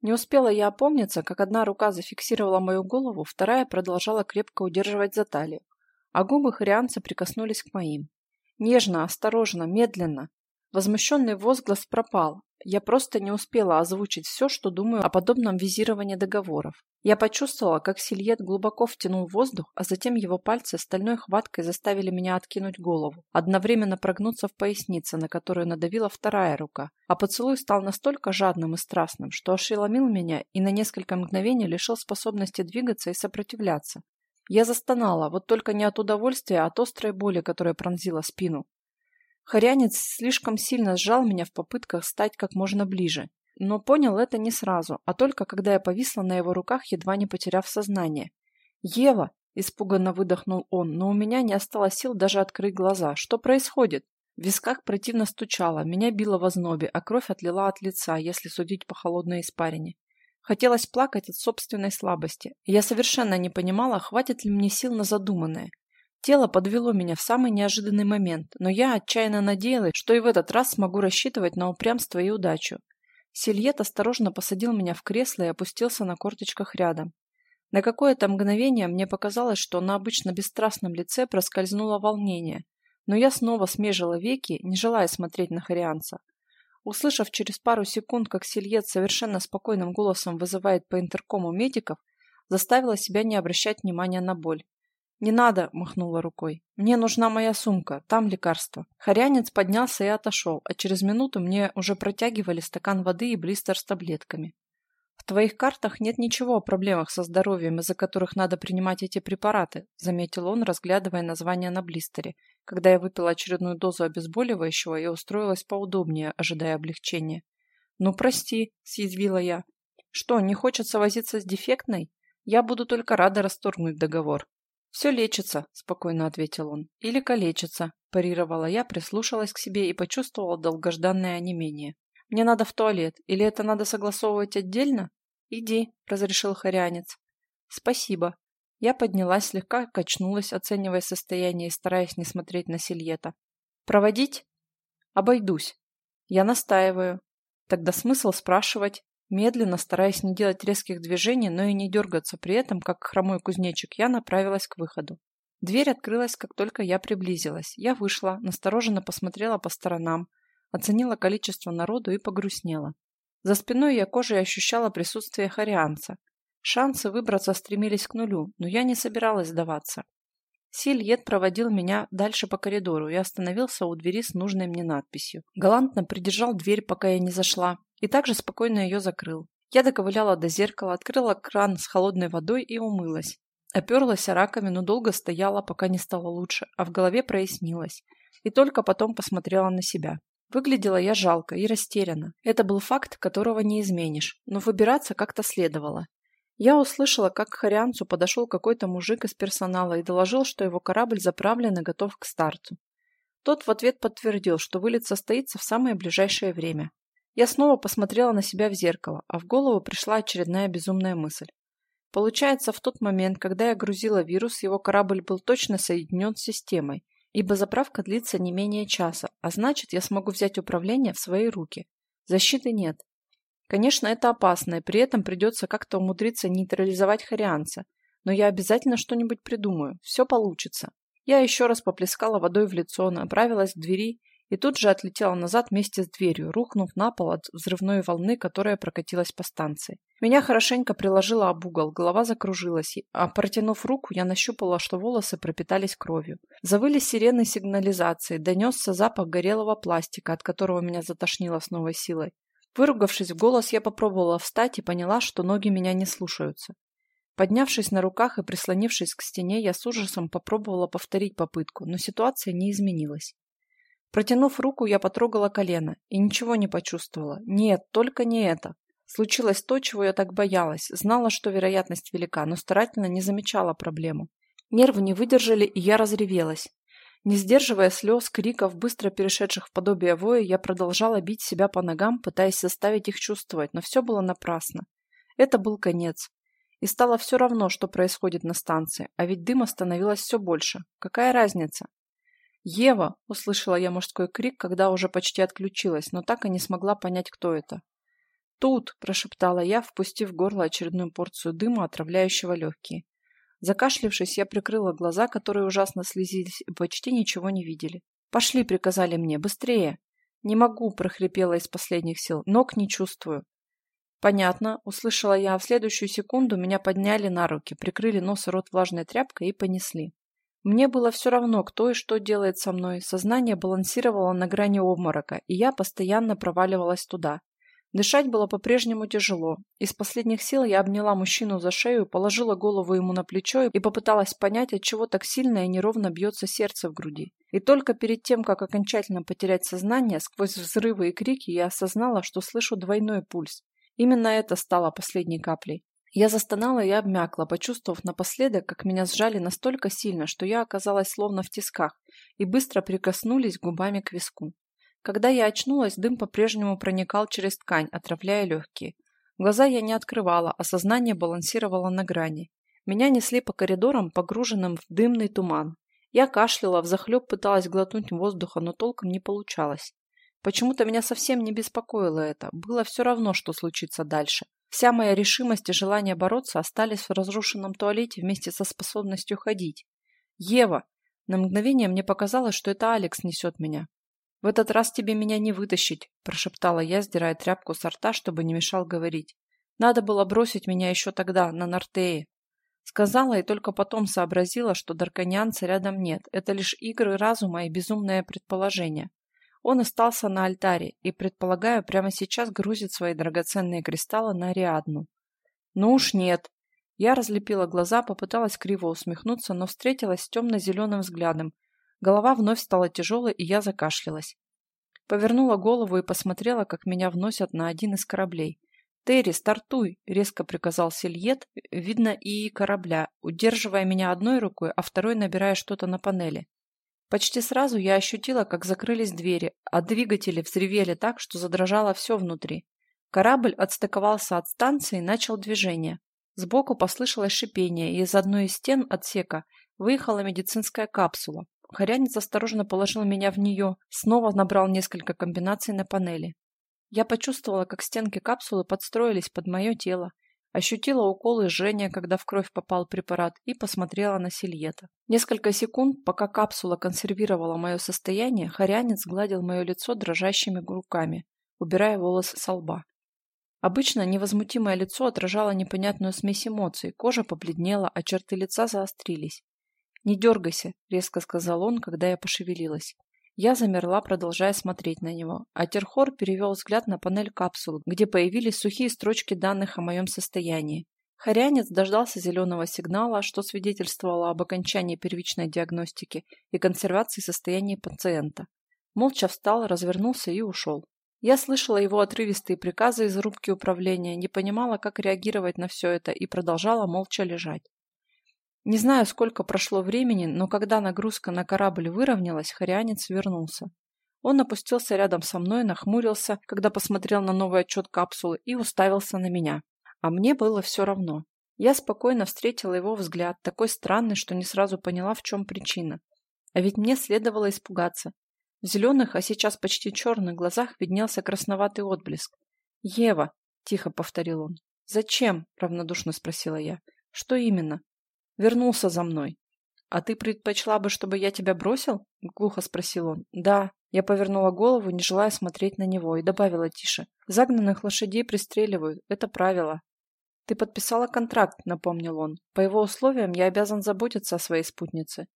Не успела я опомниться, как одна рука зафиксировала мою голову, вторая продолжала крепко удерживать за талию, а губы Харианца прикоснулись к моим. Нежно, осторожно, медленно. Возмущенный возглас пропал, я просто не успела озвучить все, что думаю о подобном визировании договоров. Я почувствовала, как Сильет глубоко втянул воздух, а затем его пальцы стальной хваткой заставили меня откинуть голову, одновременно прогнуться в пояснице, на которую надавила вторая рука. А поцелуй стал настолько жадным и страстным, что ошеломил меня и на несколько мгновений лишил способности двигаться и сопротивляться. Я застонала, вот только не от удовольствия, а от острой боли, которая пронзила спину. Хорянец слишком сильно сжал меня в попытках стать как можно ближе, но понял это не сразу, а только когда я повисла на его руках, едва не потеряв сознание. «Ева!» – испуганно выдохнул он, но у меня не осталось сил даже открыть глаза. «Что происходит?» В висках противно стучало, меня било в ознобе, а кровь отлила от лица, если судить по холодной испарине. Хотелось плакать от собственной слабости. Я совершенно не понимала, хватит ли мне сил на задуманное. Тело подвело меня в самый неожиданный момент, но я отчаянно надеялась, что и в этот раз смогу рассчитывать на упрямство и удачу. Сильет осторожно посадил меня в кресло и опустился на корточках рядом. На какое-то мгновение мне показалось, что на обычно бесстрастном лице проскользнуло волнение, но я снова смежила веки, не желая смотреть на Харианца. Услышав через пару секунд, как Сильет совершенно спокойным голосом вызывает по интеркому медиков, заставила себя не обращать внимания на боль. «Не надо», – махнула рукой. «Мне нужна моя сумка, там лекарство». Хорянец поднялся и отошел, а через минуту мне уже протягивали стакан воды и блистер с таблетками. «В твоих картах нет ничего о проблемах со здоровьем, из-за которых надо принимать эти препараты», – заметил он, разглядывая название на блистере, когда я выпила очередную дозу обезболивающего и устроилась поудобнее, ожидая облегчения. «Ну, прости», – съязвила я. «Что, не хочется возиться с дефектной? Я буду только рада расторгнуть договор». «Все лечится», – спокойно ответил он. «Или калечится», – парировала я, прислушалась к себе и почувствовала долгожданное онемение. «Мне надо в туалет. Или это надо согласовывать отдельно?» «Иди», – разрешил хорянец. «Спасибо». Я поднялась, слегка качнулась, оценивая состояние и стараясь не смотреть на Сильета. «Проводить?» «Обойдусь». «Я настаиваю». Тогда смысл спрашивать, Медленно, стараясь не делать резких движений, но и не дергаться при этом, как хромой кузнечик, я направилась к выходу. Дверь открылась, как только я приблизилась. Я вышла, настороженно посмотрела по сторонам, оценила количество народу и погрустнела. За спиной я кожей ощущала присутствие харианца. Шансы выбраться стремились к нулю, но я не собиралась сдаваться. Сильет проводил меня дальше по коридору и остановился у двери с нужной мне надписью. Галантно придержал дверь, пока я не зашла, и также спокойно ее закрыл. Я доковыляла до зеркала, открыла кран с холодной водой и умылась. Оперлась о раковину, долго стояла, пока не стало лучше, а в голове прояснилось. И только потом посмотрела на себя. Выглядела я жалко и растеряна. Это был факт, которого не изменишь, но выбираться как-то следовало. Я услышала, как к Харианцу подошел какой-то мужик из персонала и доложил, что его корабль заправлен и готов к старту. Тот в ответ подтвердил, что вылет состоится в самое ближайшее время. Я снова посмотрела на себя в зеркало, а в голову пришла очередная безумная мысль. Получается, в тот момент, когда я грузила вирус, его корабль был точно соединен с системой, ибо заправка длится не менее часа, а значит, я смогу взять управление в свои руки. Защиты нет. Конечно, это опасно, и при этом придется как-то умудриться нейтрализовать Харианца, но я обязательно что-нибудь придумаю, все получится. Я еще раз поплескала водой в лицо, направилась к двери и тут же отлетела назад вместе с дверью, рухнув на пол от взрывной волны, которая прокатилась по станции. Меня хорошенько приложило об угол, голова закружилась, а протянув руку, я нащупала, что волосы пропитались кровью. Завыли сирены сигнализации, донесся запах горелого пластика, от которого меня затошнило с новой силой. Выругавшись в голос, я попробовала встать и поняла, что ноги меня не слушаются. Поднявшись на руках и прислонившись к стене, я с ужасом попробовала повторить попытку, но ситуация не изменилась. Протянув руку, я потрогала колено и ничего не почувствовала. Нет, только не это. Случилось то, чего я так боялась. Знала, что вероятность велика, но старательно не замечала проблему. Нервы не выдержали, и я разревелась. Не сдерживая слез, криков, быстро перешедших в подобие воя, я продолжала бить себя по ногам, пытаясь заставить их чувствовать, но все было напрасно. Это был конец. И стало все равно, что происходит на станции, а ведь дыма становилось все больше. Какая разница? «Ева!» – услышала я мужской крик, когда уже почти отключилась, но так и не смогла понять, кто это. «Тут!» – прошептала я, впустив в горло очередную порцию дыма, отравляющего легкие. Закашлившись, я прикрыла глаза, которые ужасно слезились, и почти ничего не видели. «Пошли!» – приказали мне. «Быстрее!» «Не могу!» – прохрипела из последних сил. «Ног не чувствую!» «Понятно», — услышала я, а в следующую секунду меня подняли на руки, прикрыли нос и рот влажной тряпкой и понесли. Мне было все равно, кто и что делает со мной, сознание балансировало на грани обморока, и я постоянно проваливалась туда. Дышать было по-прежнему тяжело. Из последних сил я обняла мужчину за шею, положила голову ему на плечо и попыталась понять, от чего так сильно и неровно бьется сердце в груди. И только перед тем, как окончательно потерять сознание, сквозь взрывы и крики я осознала, что слышу двойной пульс. Именно это стало последней каплей. Я застонала и обмякла, почувствовав напоследок, как меня сжали настолько сильно, что я оказалась словно в тисках, и быстро прикоснулись губами к виску. Когда я очнулась, дым по-прежнему проникал через ткань, отравляя легкие. Глаза я не открывала, а сознание балансировало на грани. Меня несли по коридорам, погруженным в дымный туман. Я кашляла, взахлеб пыталась глотнуть воздуха, но толком не получалось. Почему-то меня совсем не беспокоило это. Было все равно, что случится дальше. Вся моя решимость и желание бороться остались в разрушенном туалете вместе со способностью ходить. Ева! На мгновение мне показалось, что это Алекс несет меня. «В этот раз тебе меня не вытащить», – прошептала я, сдирая тряпку с рта, чтобы не мешал говорить. «Надо было бросить меня еще тогда, на Нортее». Сказала и только потом сообразила, что дарканянца рядом нет. Это лишь игры разума и безумное предположение. Он остался на альтаре и, предполагаю, прямо сейчас грузит свои драгоценные кристаллы на Ариадну. Ну уж нет. Я разлепила глаза, попыталась криво усмехнуться, но встретилась с темно-зеленым взглядом. Голова вновь стала тяжелой, и я закашлялась. Повернула голову и посмотрела, как меня вносят на один из кораблей. «Терри, стартуй!» — резко приказал Сильет, видно и корабля, удерживая меня одной рукой, а второй набирая что-то на панели. Почти сразу я ощутила, как закрылись двери, а двигатели взревели так, что задрожало все внутри. Корабль отстыковался от станции и начал движение. Сбоку послышалось шипение, и из одной из стен отсека выехала медицинская капсула. Хорянец осторожно положил меня в нее, снова набрал несколько комбинаций на панели. Я почувствовала, как стенки капсулы подстроились под мое тело, Ощутила уколы жжения, когда в кровь попал препарат, и посмотрела на Сильета. Несколько секунд, пока капсула консервировала мое состояние, хорянец гладил мое лицо дрожащими руками, убирая волосы со лба. Обычно невозмутимое лицо отражало непонятную смесь эмоций, кожа побледнела, а черты лица заострились. «Не дергайся», — резко сказал он, когда я пошевелилась. Я замерла, продолжая смотреть на него, а Терхор перевел взгляд на панель капсул, где появились сухие строчки данных о моем состоянии. Хорянец дождался зеленого сигнала, что свидетельствовало об окончании первичной диагностики и консервации состояния пациента. Молча встал, развернулся и ушел. Я слышала его отрывистые приказы из рубки управления, не понимала, как реагировать на все это и продолжала молча лежать. Не знаю, сколько прошло времени, но когда нагрузка на корабль выровнялась, Харианец вернулся. Он опустился рядом со мной, нахмурился, когда посмотрел на новый отчет капсулы и уставился на меня. А мне было все равно. Я спокойно встретила его взгляд, такой странный, что не сразу поняла, в чем причина. А ведь мне следовало испугаться. В зеленых, а сейчас почти черных глазах виднелся красноватый отблеск. «Ева!» – тихо повторил он. «Зачем?» – равнодушно спросила я. «Что именно?» Вернулся за мной. «А ты предпочла бы, чтобы я тебя бросил?» — глухо спросил он. «Да». Я повернула голову, не желая смотреть на него, и добавила тише. «Загнанных лошадей пристреливают. Это правило». «Ты подписала контракт», — напомнил он. «По его условиям я обязан заботиться о своей спутнице».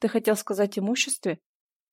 «Ты хотел сказать имуществе?»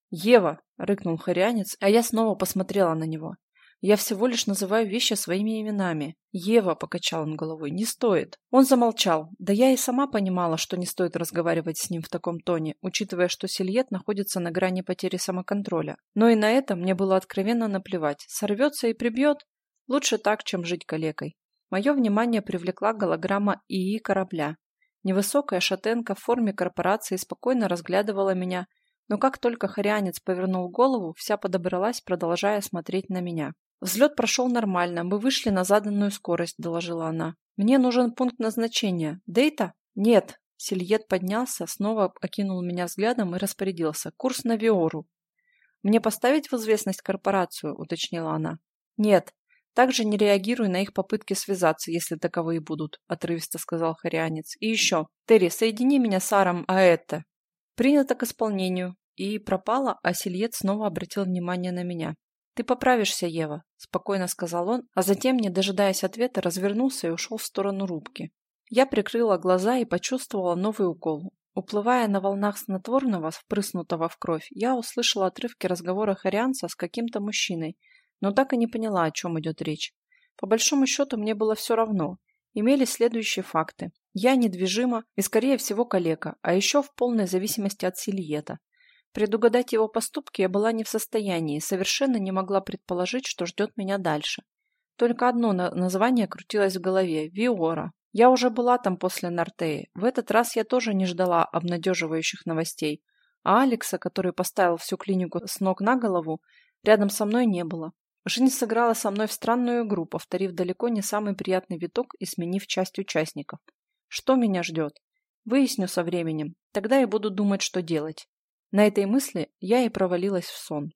«Ева!» — рыкнул хорянец, а я снова посмотрела на него. Я всего лишь называю вещи своими именами. Ева, покачал он головой, не стоит. Он замолчал. Да я и сама понимала, что не стоит разговаривать с ним в таком тоне, учитывая, что Сильет находится на грани потери самоконтроля. Но и на это мне было откровенно наплевать. Сорвется и прибьет. Лучше так, чем жить калекой. Мое внимание привлекла голограмма ИИ корабля. Невысокая шатенка в форме корпорации спокойно разглядывала меня, но как только хорянец повернул голову, вся подобралась, продолжая смотреть на меня. Взлет прошел нормально, мы вышли на заданную скорость, доложила она. Мне нужен пункт назначения. Дейта? Нет. Сильет поднялся, снова окинул меня взглядом и распорядился. Курс на Виору. Мне поставить в известность корпорацию, уточнила она. Нет. Также не реагируй на их попытки связаться, если таковые будут, отрывисто сказал Харианец. И еще. Терри, соедини меня с Аром Аэте. Принято к исполнению. И пропала, а Сильет снова обратил внимание на меня. «Ты поправишься, Ева», – спокойно сказал он, а затем, не дожидаясь ответа, развернулся и ушел в сторону рубки. Я прикрыла глаза и почувствовала новый укол. Уплывая на волнах снотворного, впрыснутого в кровь, я услышала отрывки разговора Харианца с каким-то мужчиной, но так и не поняла, о чем идет речь. По большому счету мне было все равно. Имели следующие факты. Я недвижима и, скорее всего, калека, а еще в полной зависимости от Сильета. Предугадать его поступки я была не в состоянии совершенно не могла предположить, что ждет меня дальше. Только одно название крутилось в голове – Виора. Я уже была там после Нортеи. В этот раз я тоже не ждала обнадеживающих новостей. А Алекса, который поставил всю клинику с ног на голову, рядом со мной не было. Жизнь сыграла со мной в странную игру, повторив далеко не самый приятный виток и сменив часть участников. Что меня ждет? Выясню со временем. Тогда и буду думать, что делать. На этой мысли я и провалилась в сон.